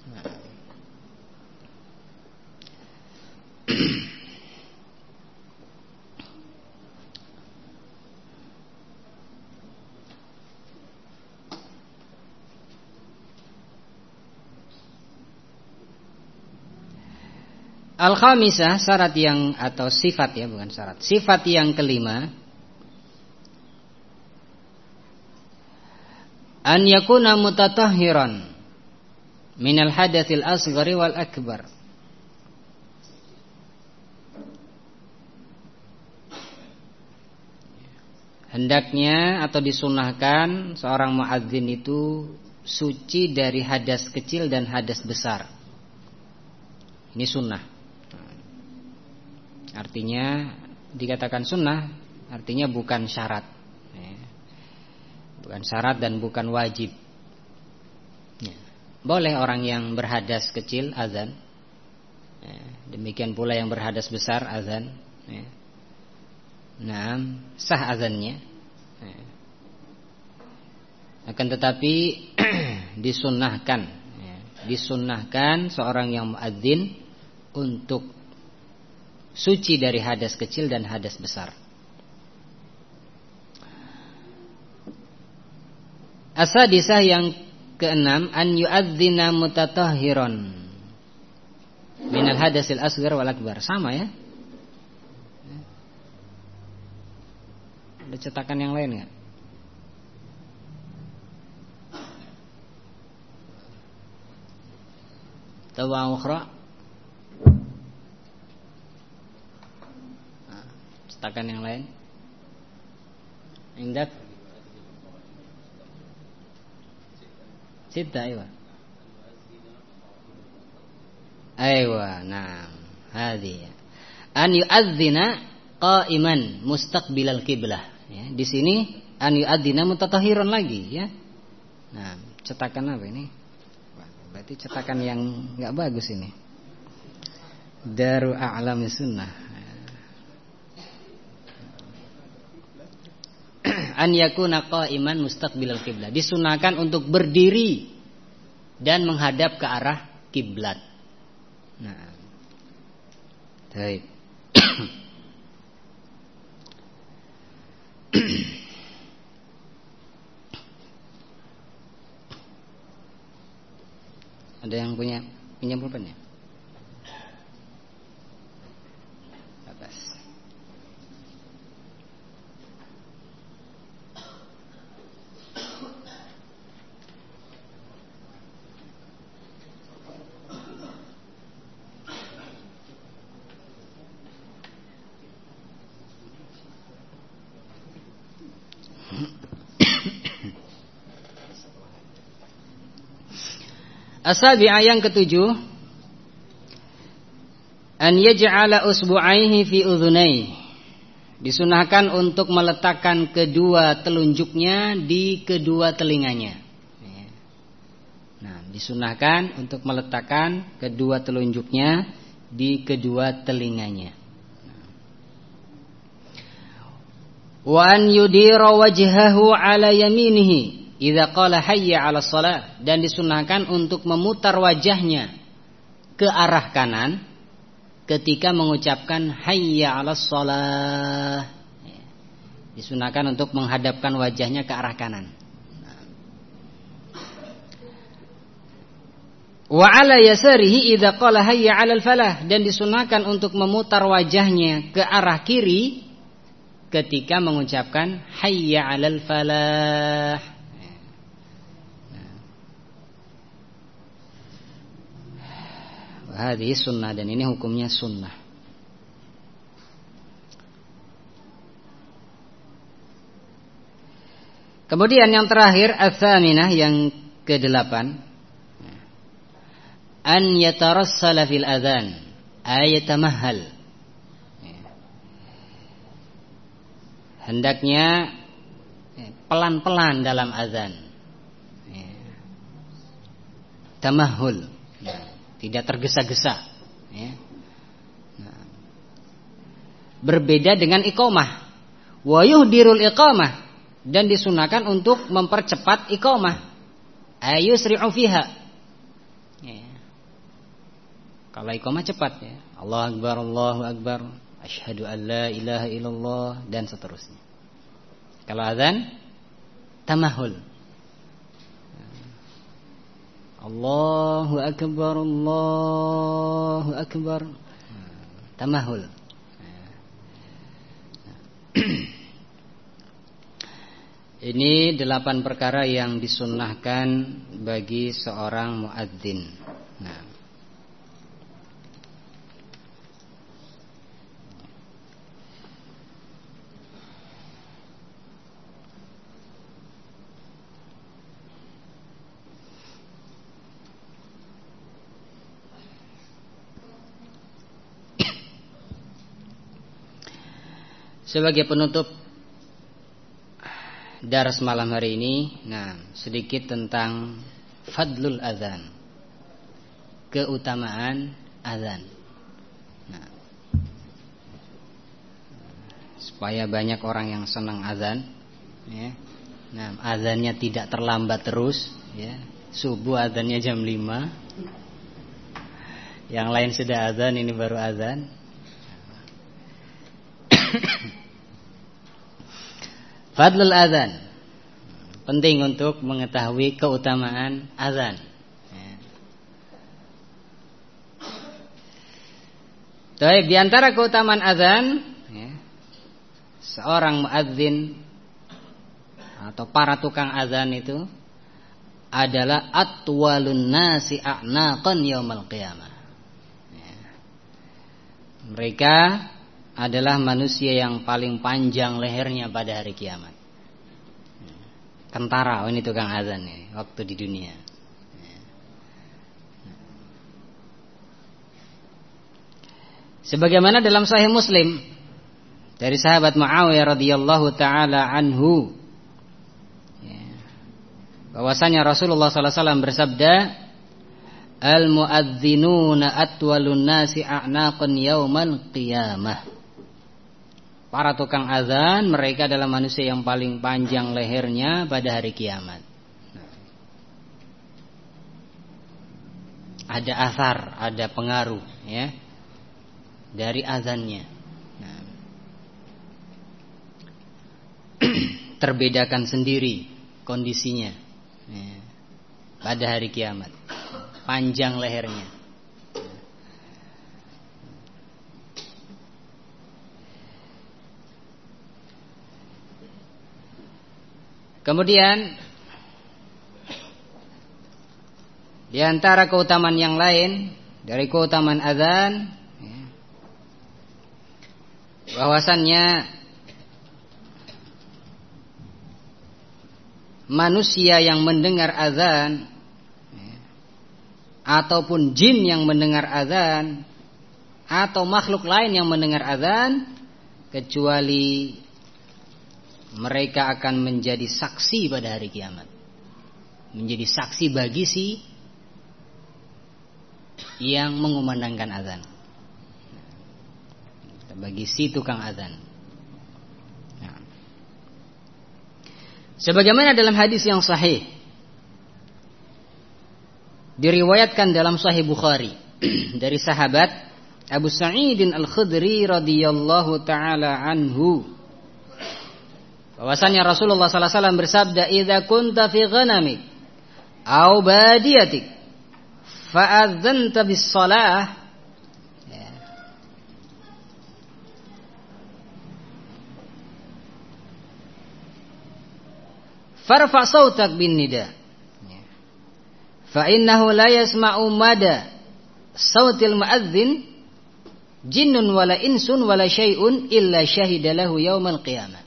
A: Nah. Al-khamisah syarat yang atau sifat ya bukan syarat. Sifat yang kelima an yakuna mutatahhiran minal hadatsil asghari wal akbar. Hendaknya atau disunahkan seorang muadzin itu suci dari hadas kecil dan hadas besar. Ini sunnah. Artinya dikatakan sunnah artinya bukan syarat. Ya. Bukan syarat dan bukan wajib. Ya. Boleh orang yang berhadas kecil azan. Ya. Demikian pula yang berhadas besar azan. Nah, sah azannya. Akan tetapi disunnahkan, disunnahkan seorang yang muadzin untuk suci dari hadas kecil dan hadas besar. Asadisah yang keenam an yu'adzina mutatahhiron minal hadasil asgar wal akbar. Sama ya? Ada cetakan yang lain enggak? Tawa ukhra Cetakan yang lain. Indak Sita aywa Aywa Nah Hadi An yu'adzina Qa'iman Mustaqbilal kiblah ya, Di sini An yu'adzina mutatahiran lagi ya. Nah Cetakan apa ini? Berarti cetakan yang nggak bagus ini. Daru a'lam sunnah an yakuna qa'iman mustaqbilal kiblat. Disunahkan untuk berdiri dan menghadap ke arah kiblat. Nah. Baik. Ada yang punya pinjam pulpen ya? Asabi'ah yang ketujuh An yaj'ala usbu'aihi fi udhunai Disunahkan untuk meletakkan kedua telunjuknya di kedua telinganya. Nah, disunahkan untuk meletakkan kedua telunjuknya di kedua telinganya. Wa an yudira wajhahu ala yaminihi Idza qala hayya 'ala shalah dan disunahkan untuk memutar wajahnya ke arah kanan ketika mengucapkan hayya 'ala shalah. Disunahkan untuk menghadapkan wajahnya ke arah kanan. Wa 'ala yasarihi idza qala hayya 'alal falah dan disunahkan untuk memutar wajahnya ke arah kiri ketika mengucapkan hayya 'alal falah. Hadis sunnah dan ini hukumnya sunnah. Kemudian yang terakhir Al-Thaminah yang ke-8 An yatarassala fil Ayatamahal Hendaknya Pelan-pelan dalam azan Tamahul tidak tergesa-gesa. Ya. Nah. Berbeda dengan iqamah. Wa yuhdirul iqamah dan disunahkan untuk mempercepat iqamah. Ayusri'u fiha. Ya. Kalau iqamah cepat ya. Allah akbar, Allahu akbar, asyhadu an la ilaha illallah dan seterusnya. Kalau azan tamahul. Allahu akbar Allahu akbar. Tamahul. Ini delapan perkara yang disunnahkan bagi seorang muadzin. Nah, Sebagai penutup daras malam hari ini, nah sedikit tentang fadlul azan, keutamaan azan. Nah, supaya banyak orang yang senang azan, ya. Nah, azannya tidak terlambat terus, ya. Subuh azannya jam 5 Yang lain sudah azan, ini baru azan. Fadlul azan Penting untuk mengetahui keutamaan azan Baik, di antara keutamaan azan ya, Seorang muadzin Atau para tukang azan itu Adalah atwalun nasi a'naqan yaumal qiyamah. Ya. Mereka adalah manusia yang paling panjang lehernya pada hari kiamat. Kentara, oh ini tukang azan nih, waktu di dunia. Sebagaimana dalam Sahih Muslim dari sahabat Muawiyah radhiyallahu taala anhu bahwasanya Rasulullah sallallahu alaihi wasallam bersabda Al muadzinuna atwalun nasi a'naqan yaumal qiyamah para tukang azan mereka adalah manusia yang paling panjang lehernya pada hari kiamat. Ada asar, ada pengaruh ya dari azannya. Nah. Terbedakan sendiri kondisinya ya, pada hari kiamat. Panjang lehernya. Kemudian di antara keutamaan yang lain dari keutamaan azan ya, bahwasannya manusia yang mendengar azan ya, ataupun jin yang mendengar azan atau makhluk lain yang mendengar azan kecuali mereka akan menjadi saksi pada hari kiamat. Menjadi saksi bagi si yang mengumandangkan azan. Bagi si tukang azan. Nah. Sebagaimana dalam hadis yang sahih diriwayatkan dalam Sahih Bukhari dari sahabat Abu Sa'id Al-Khudri radhiyallahu taala anhu Bahwasanya Rasulullah sallallahu alaihi wasallam bersabda, "Idza kunta fi ghanamik aw badiyatik fa'adzanta bis shalah" ya. Farfa sautak bin nida. Ya. Fa innahu la yasma'u mada sautil muadzin jinnun wala insun wala syai'un illa syahida lahu yaumal qiyamah.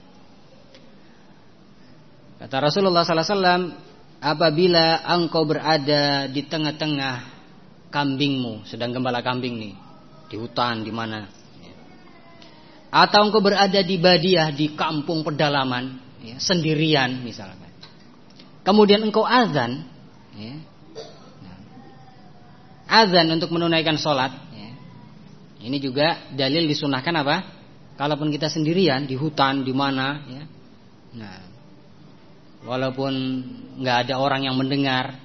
A: Kata Rasulullah SAW, apabila engkau berada di tengah-tengah kambingmu, sedang gembala kambing nih, di hutan, di mana, atau engkau berada di badiah, di kampung pedalaman, ya, sendirian misalkan. Kemudian engkau azan, ya, azan untuk menunaikan sholat. Ya. Ini juga dalil disunahkan apa? Kalaupun kita sendirian di hutan, di mana, ya. Nah, walaupun nggak ada orang yang mendengar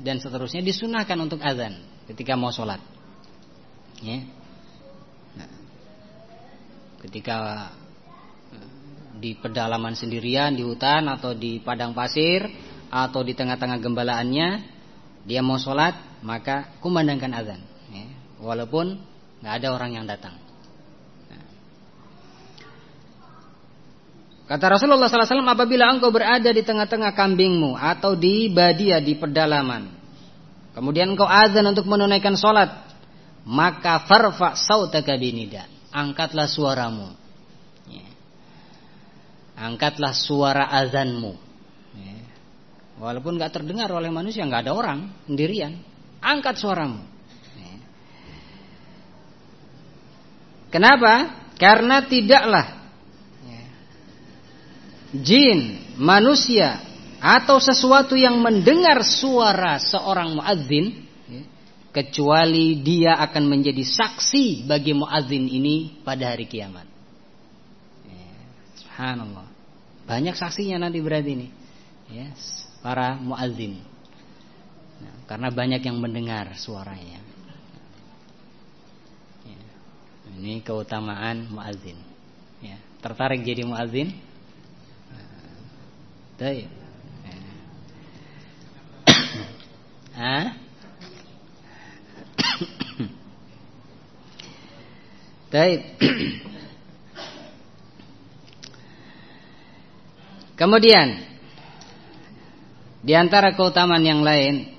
A: dan seterusnya disunahkan untuk azan ketika mau sholat. Ya. Nah, ketika eh, di pedalaman sendirian di hutan atau di padang pasir atau di tengah-tengah gembalaannya dia mau sholat maka kumandangkan azan ya. walaupun nggak ada orang yang datang Kata Rasulullah SAW, apabila engkau berada di tengah-tengah kambingmu atau di badia di pedalaman, kemudian engkau azan untuk menunaikan sholat, maka farfa sautaka binida, angkatlah suaramu, ya. angkatlah suara azanmu, ya. walaupun nggak terdengar oleh manusia, nggak ada orang sendirian, angkat suaramu. Ya. Kenapa? Karena tidaklah jin, manusia atau sesuatu yang mendengar suara seorang muadzin ya, kecuali dia akan menjadi saksi bagi muadzin ini pada hari kiamat. Ya, subhanallah. Banyak saksinya nanti berarti ini. Yes, para muadzin. Nah, karena banyak yang mendengar suaranya. Ya, ini keutamaan muadzin. Ya, tertarik jadi muadzin? Baik. Hah? Baik. Kemudian di antara keutamaan yang lain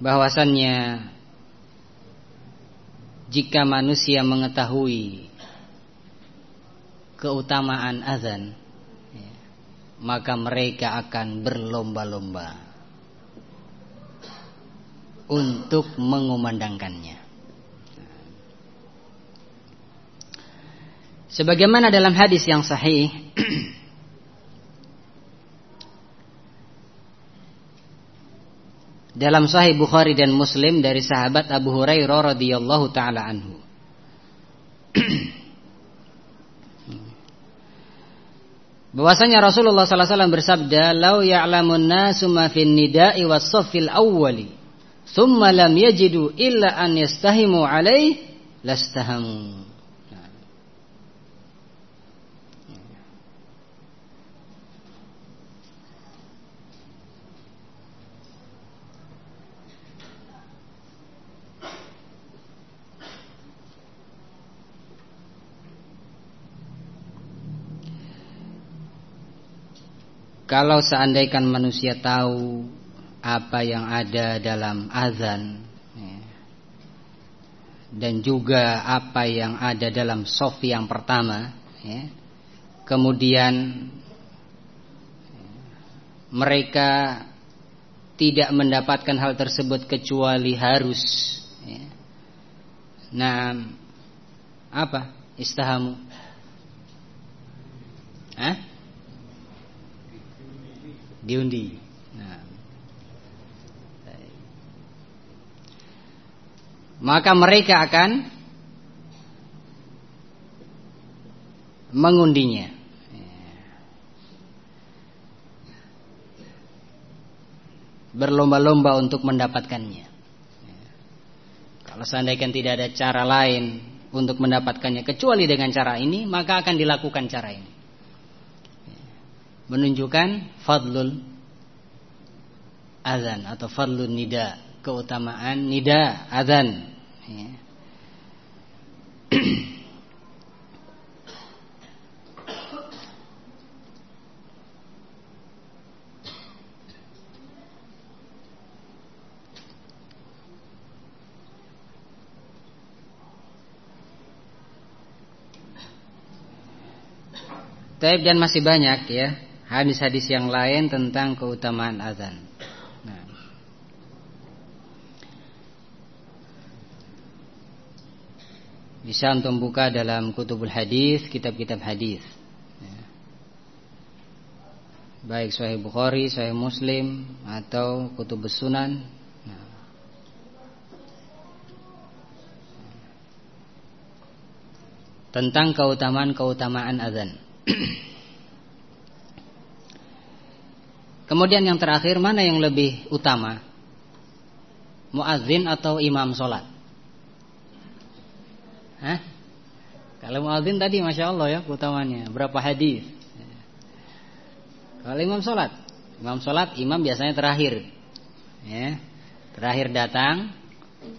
A: bahwasannya jika manusia mengetahui keutamaan azan. Ya, maka mereka akan berlomba-lomba untuk mengumandangkannya. Sebagaimana dalam hadis yang sahih dalam sahih Bukhari dan Muslim dari sahabat Abu Hurairah radhiyallahu taala anhu Bahwasanya Rasulullah sallallahu alaihi wasallam bersabda, "Lau ya'lamun nasu ma fin nida'i was-saffil awwali, thumma lam yajidu illa an yastahimu alaihi lastahamu." Kalau seandainya manusia tahu apa yang ada dalam azan ya, dan juga apa yang ada dalam sofi yang pertama, ya, kemudian mereka tidak mendapatkan hal tersebut kecuali harus. Ya. Nah, apa istahamu? Hah? Diundi. Nah. Maka mereka akan mengundinya. Berlomba-lomba untuk mendapatkannya. Kalau seandainya tidak ada cara lain untuk mendapatkannya kecuali dengan cara ini, maka akan dilakukan cara ini menunjukkan fadlul azan atau fadlun nida, keutamaan nida azan. Ya. Taib dan masih banyak ya hadis-hadis yang lain tentang keutamaan azan. Nah. Bisa untuk buka dalam kutubul hadis, kitab-kitab hadis. Ya. Baik Sahih Bukhari, Sahih Muslim atau kutubus sunan. Nah. Tentang keutamaan-keutamaan azan. Kemudian yang terakhir mana yang lebih utama? Muadzin atau imam sholat? Hah? Kalau muadzin tadi masya Allah ya utamanya berapa hadis? Kalau imam sholat, imam sholat imam biasanya terakhir, ya terakhir datang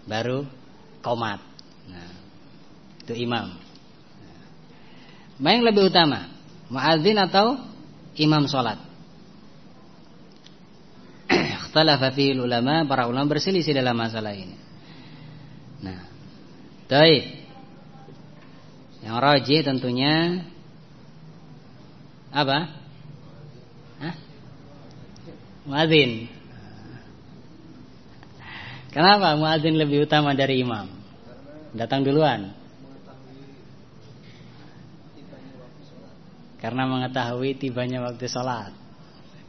A: baru komat. Nah, itu imam. Mana yang lebih utama? Muadzin atau imam sholat? Ikhtalafa fihi ulama, para ulama berselisih dalam masalah ini. Nah, baik. Yang rajih tentunya apa? Hah? Muadzin. Kenapa muadzin lebih utama dari imam? Datang duluan. Karena mengetahui tibanya waktu sholat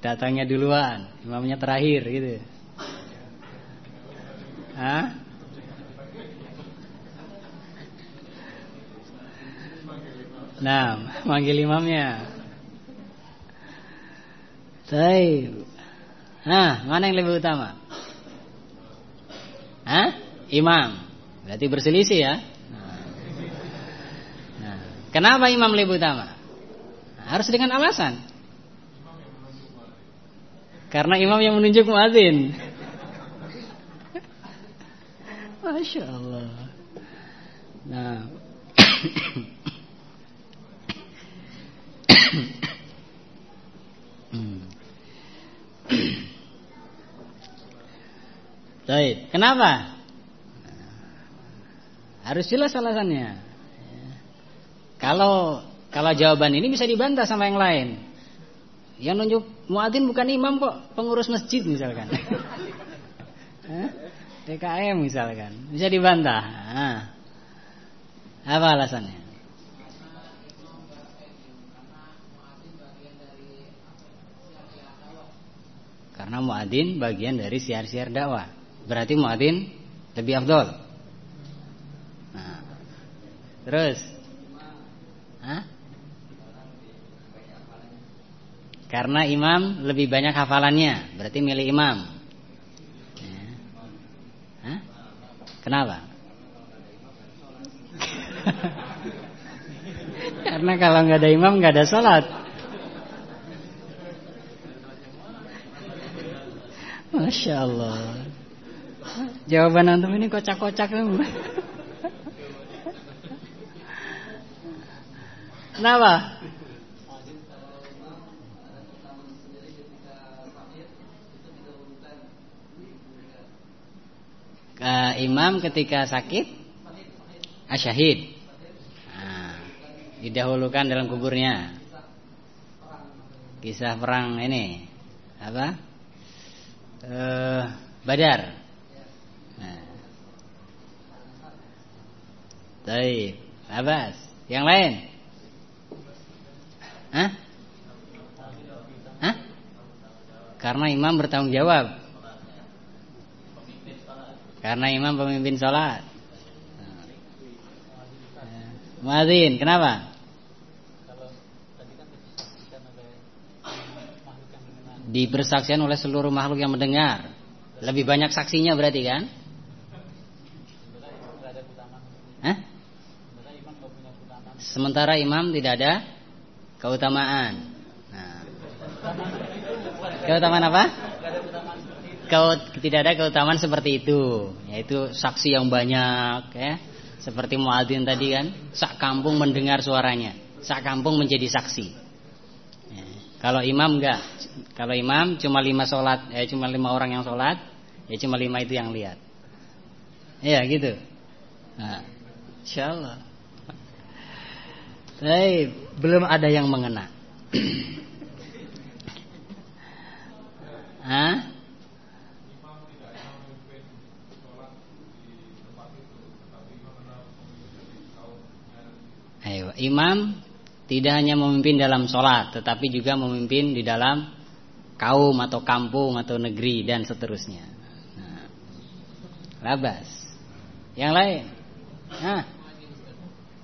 A: datangnya duluan, imamnya terakhir gitu. Hah? Nah, manggil imamnya. Baik. Nah, mana yang lebih utama? Hah? Imam. Berarti berselisih ya. Nah, kenapa imam lebih utama? Harus dengan alasan. Karena imam yang menunjuk muadzin. Masya Allah. Nah. Baik, kenapa? Harus jelas alasannya. Kalau kalau jawaban ini bisa dibantah sama yang lain. Yang nunjuk muadzin bukan imam kok, pengurus masjid misalkan. TKM misalkan, bisa dibantah. Nah. Apa alasannya? Karena muadzin bagian dari siar-siar dakwah. Berarti muadzin lebih afdol. Nah. Terus? Hah? Karena imam lebih banyak hafalannya, berarti milih imam. Ya. Hah? Kenapa? Karena kalau nggak ada imam nggak ada sholat. Masya Allah. Jawaban antum ini kocak-kocak Kenapa? Imam ketika sakit asyahid nah, didahulukan dalam kuburnya kisah perang ini apa uh, badar Baik, Abbas. Yang lain? Hah? Hah? Karena imam bertanggung jawab. Karena imam pemimpin sholat. Muadzin, kenapa? Dibersaksikan oleh seluruh makhluk yang mendengar. Lebih banyak saksinya berarti kan? Hah? Sementara imam tidak ada keutamaan. Nah. Keutamaan apa? Kau tidak ada keutamaan seperti itu, yaitu saksi yang banyak, ya. Seperti muadzin tadi kan, sak kampung mendengar suaranya, sak kampung menjadi saksi. Ya. Kalau imam enggak, kalau imam cuma lima sholat, ya cuma lima orang yang sholat, ya cuma lima itu yang lihat. Ya gitu. Nah, Insyaallah. Baik, belum ada yang mengena. Hah? Ayo, imam tidak hanya memimpin dalam sholat, tetapi juga memimpin di dalam kaum atau kampung atau negeri dan seterusnya. Nah, labas. Yang lain? Hah?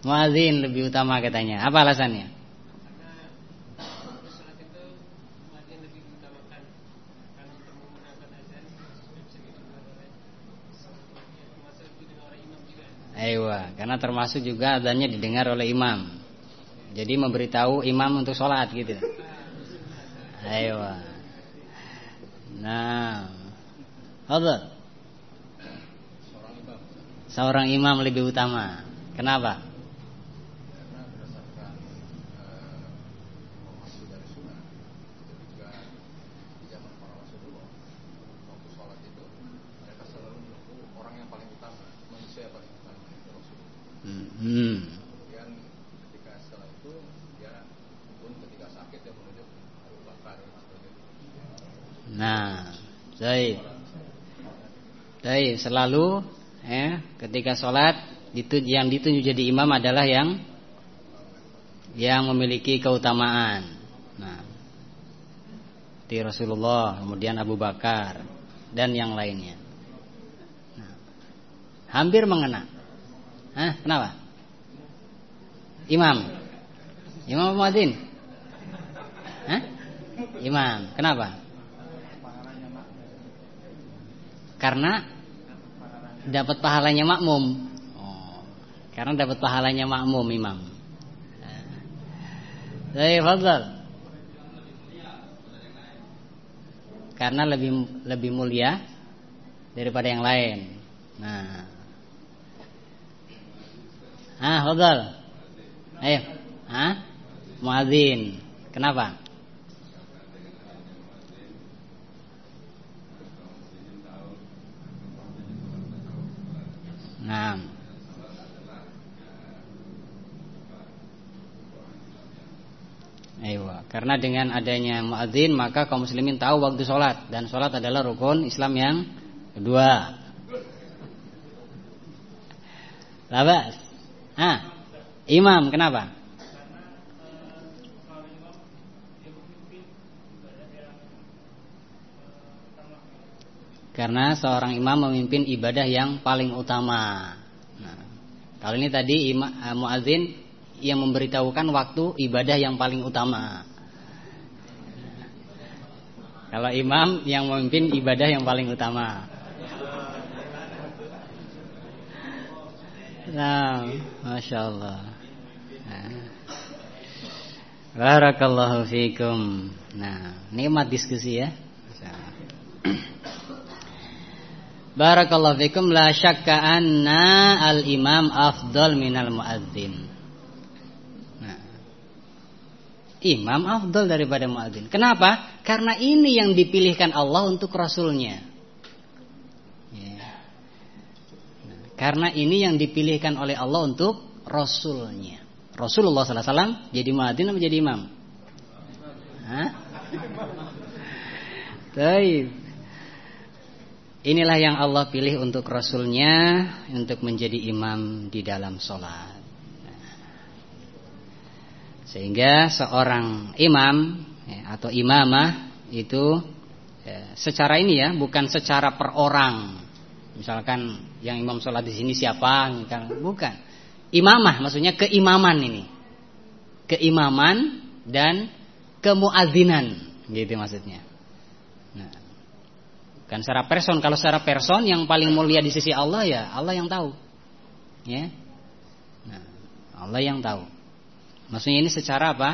A: Muazin lebih utama katanya. Apa alasannya? Ewa, karena termasuk juga adanya didengar oleh imam. Jadi memberitahu imam untuk sholat gitu. Ewa. Nah, apa? Seorang imam lebih utama. Kenapa? Hmm. Yang ketika setelah itu ya pun ketika sakit ya menunjuk Abu Bakar Nah, baik. Baik, selalu ya, ketika sholat yang ditunjuk jadi imam adalah yang yang memiliki keutamaan. Nah, di Rasulullah, kemudian Abu Bakar dan yang lainnya. Nah, hampir mengena. Hah, kenapa? Imam. Imam muadzin? Hah? Imam. Kenapa? Karena dapat pahalanya makmum. Oh, karena dapat pahalanya makmum imam. Baik, fadal. Karena lebih lebih mulia daripada yang lain. Nah. Ah, fadal. Ayo. Hah? Muadzin. Kenapa? Nah. Ayo, karena dengan adanya muadzin maka kaum muslimin tahu waktu sholat dan sholat adalah rukun Islam yang kedua. Labas. Ah. Imam, kenapa? Karena seorang imam memimpin ibadah yang paling utama. Nah, Kalau ini tadi uh, muazin yang memberitahukan waktu ibadah yang paling utama. Kalau imam yang memimpin ibadah yang paling utama. Nah, masya Allah. Nah. Barakallahu fiikum. Nah, nikmat diskusi ya. Barakallahu fikum la syakka anna al-imam afdal minal muadzin. Nah. Imam afdal daripada muadzin. Kenapa? Karena ini yang dipilihkan Allah untuk rasulnya. Ya. Nah, karena ini yang dipilihkan oleh Allah untuk rasulnya. Rasulullah sallallahu alaihi wasallam jadi muadzin atau jadi imam? Hah? Baik. Inilah yang Allah pilih untuk Rasulnya Untuk menjadi imam di dalam sholat. Sehingga seorang imam ya, Atau imamah Itu ya, Secara ini ya Bukan secara per orang. Misalkan yang imam sholat di sini siapa Bukan. Imamah maksudnya keimaman ini. Keimaman Dan kemuazinan Gitu maksudnya Kan secara person, kalau secara person yang paling mulia di sisi Allah ya Allah yang tahu. Ya. Nah, Allah yang tahu. Maksudnya ini secara apa?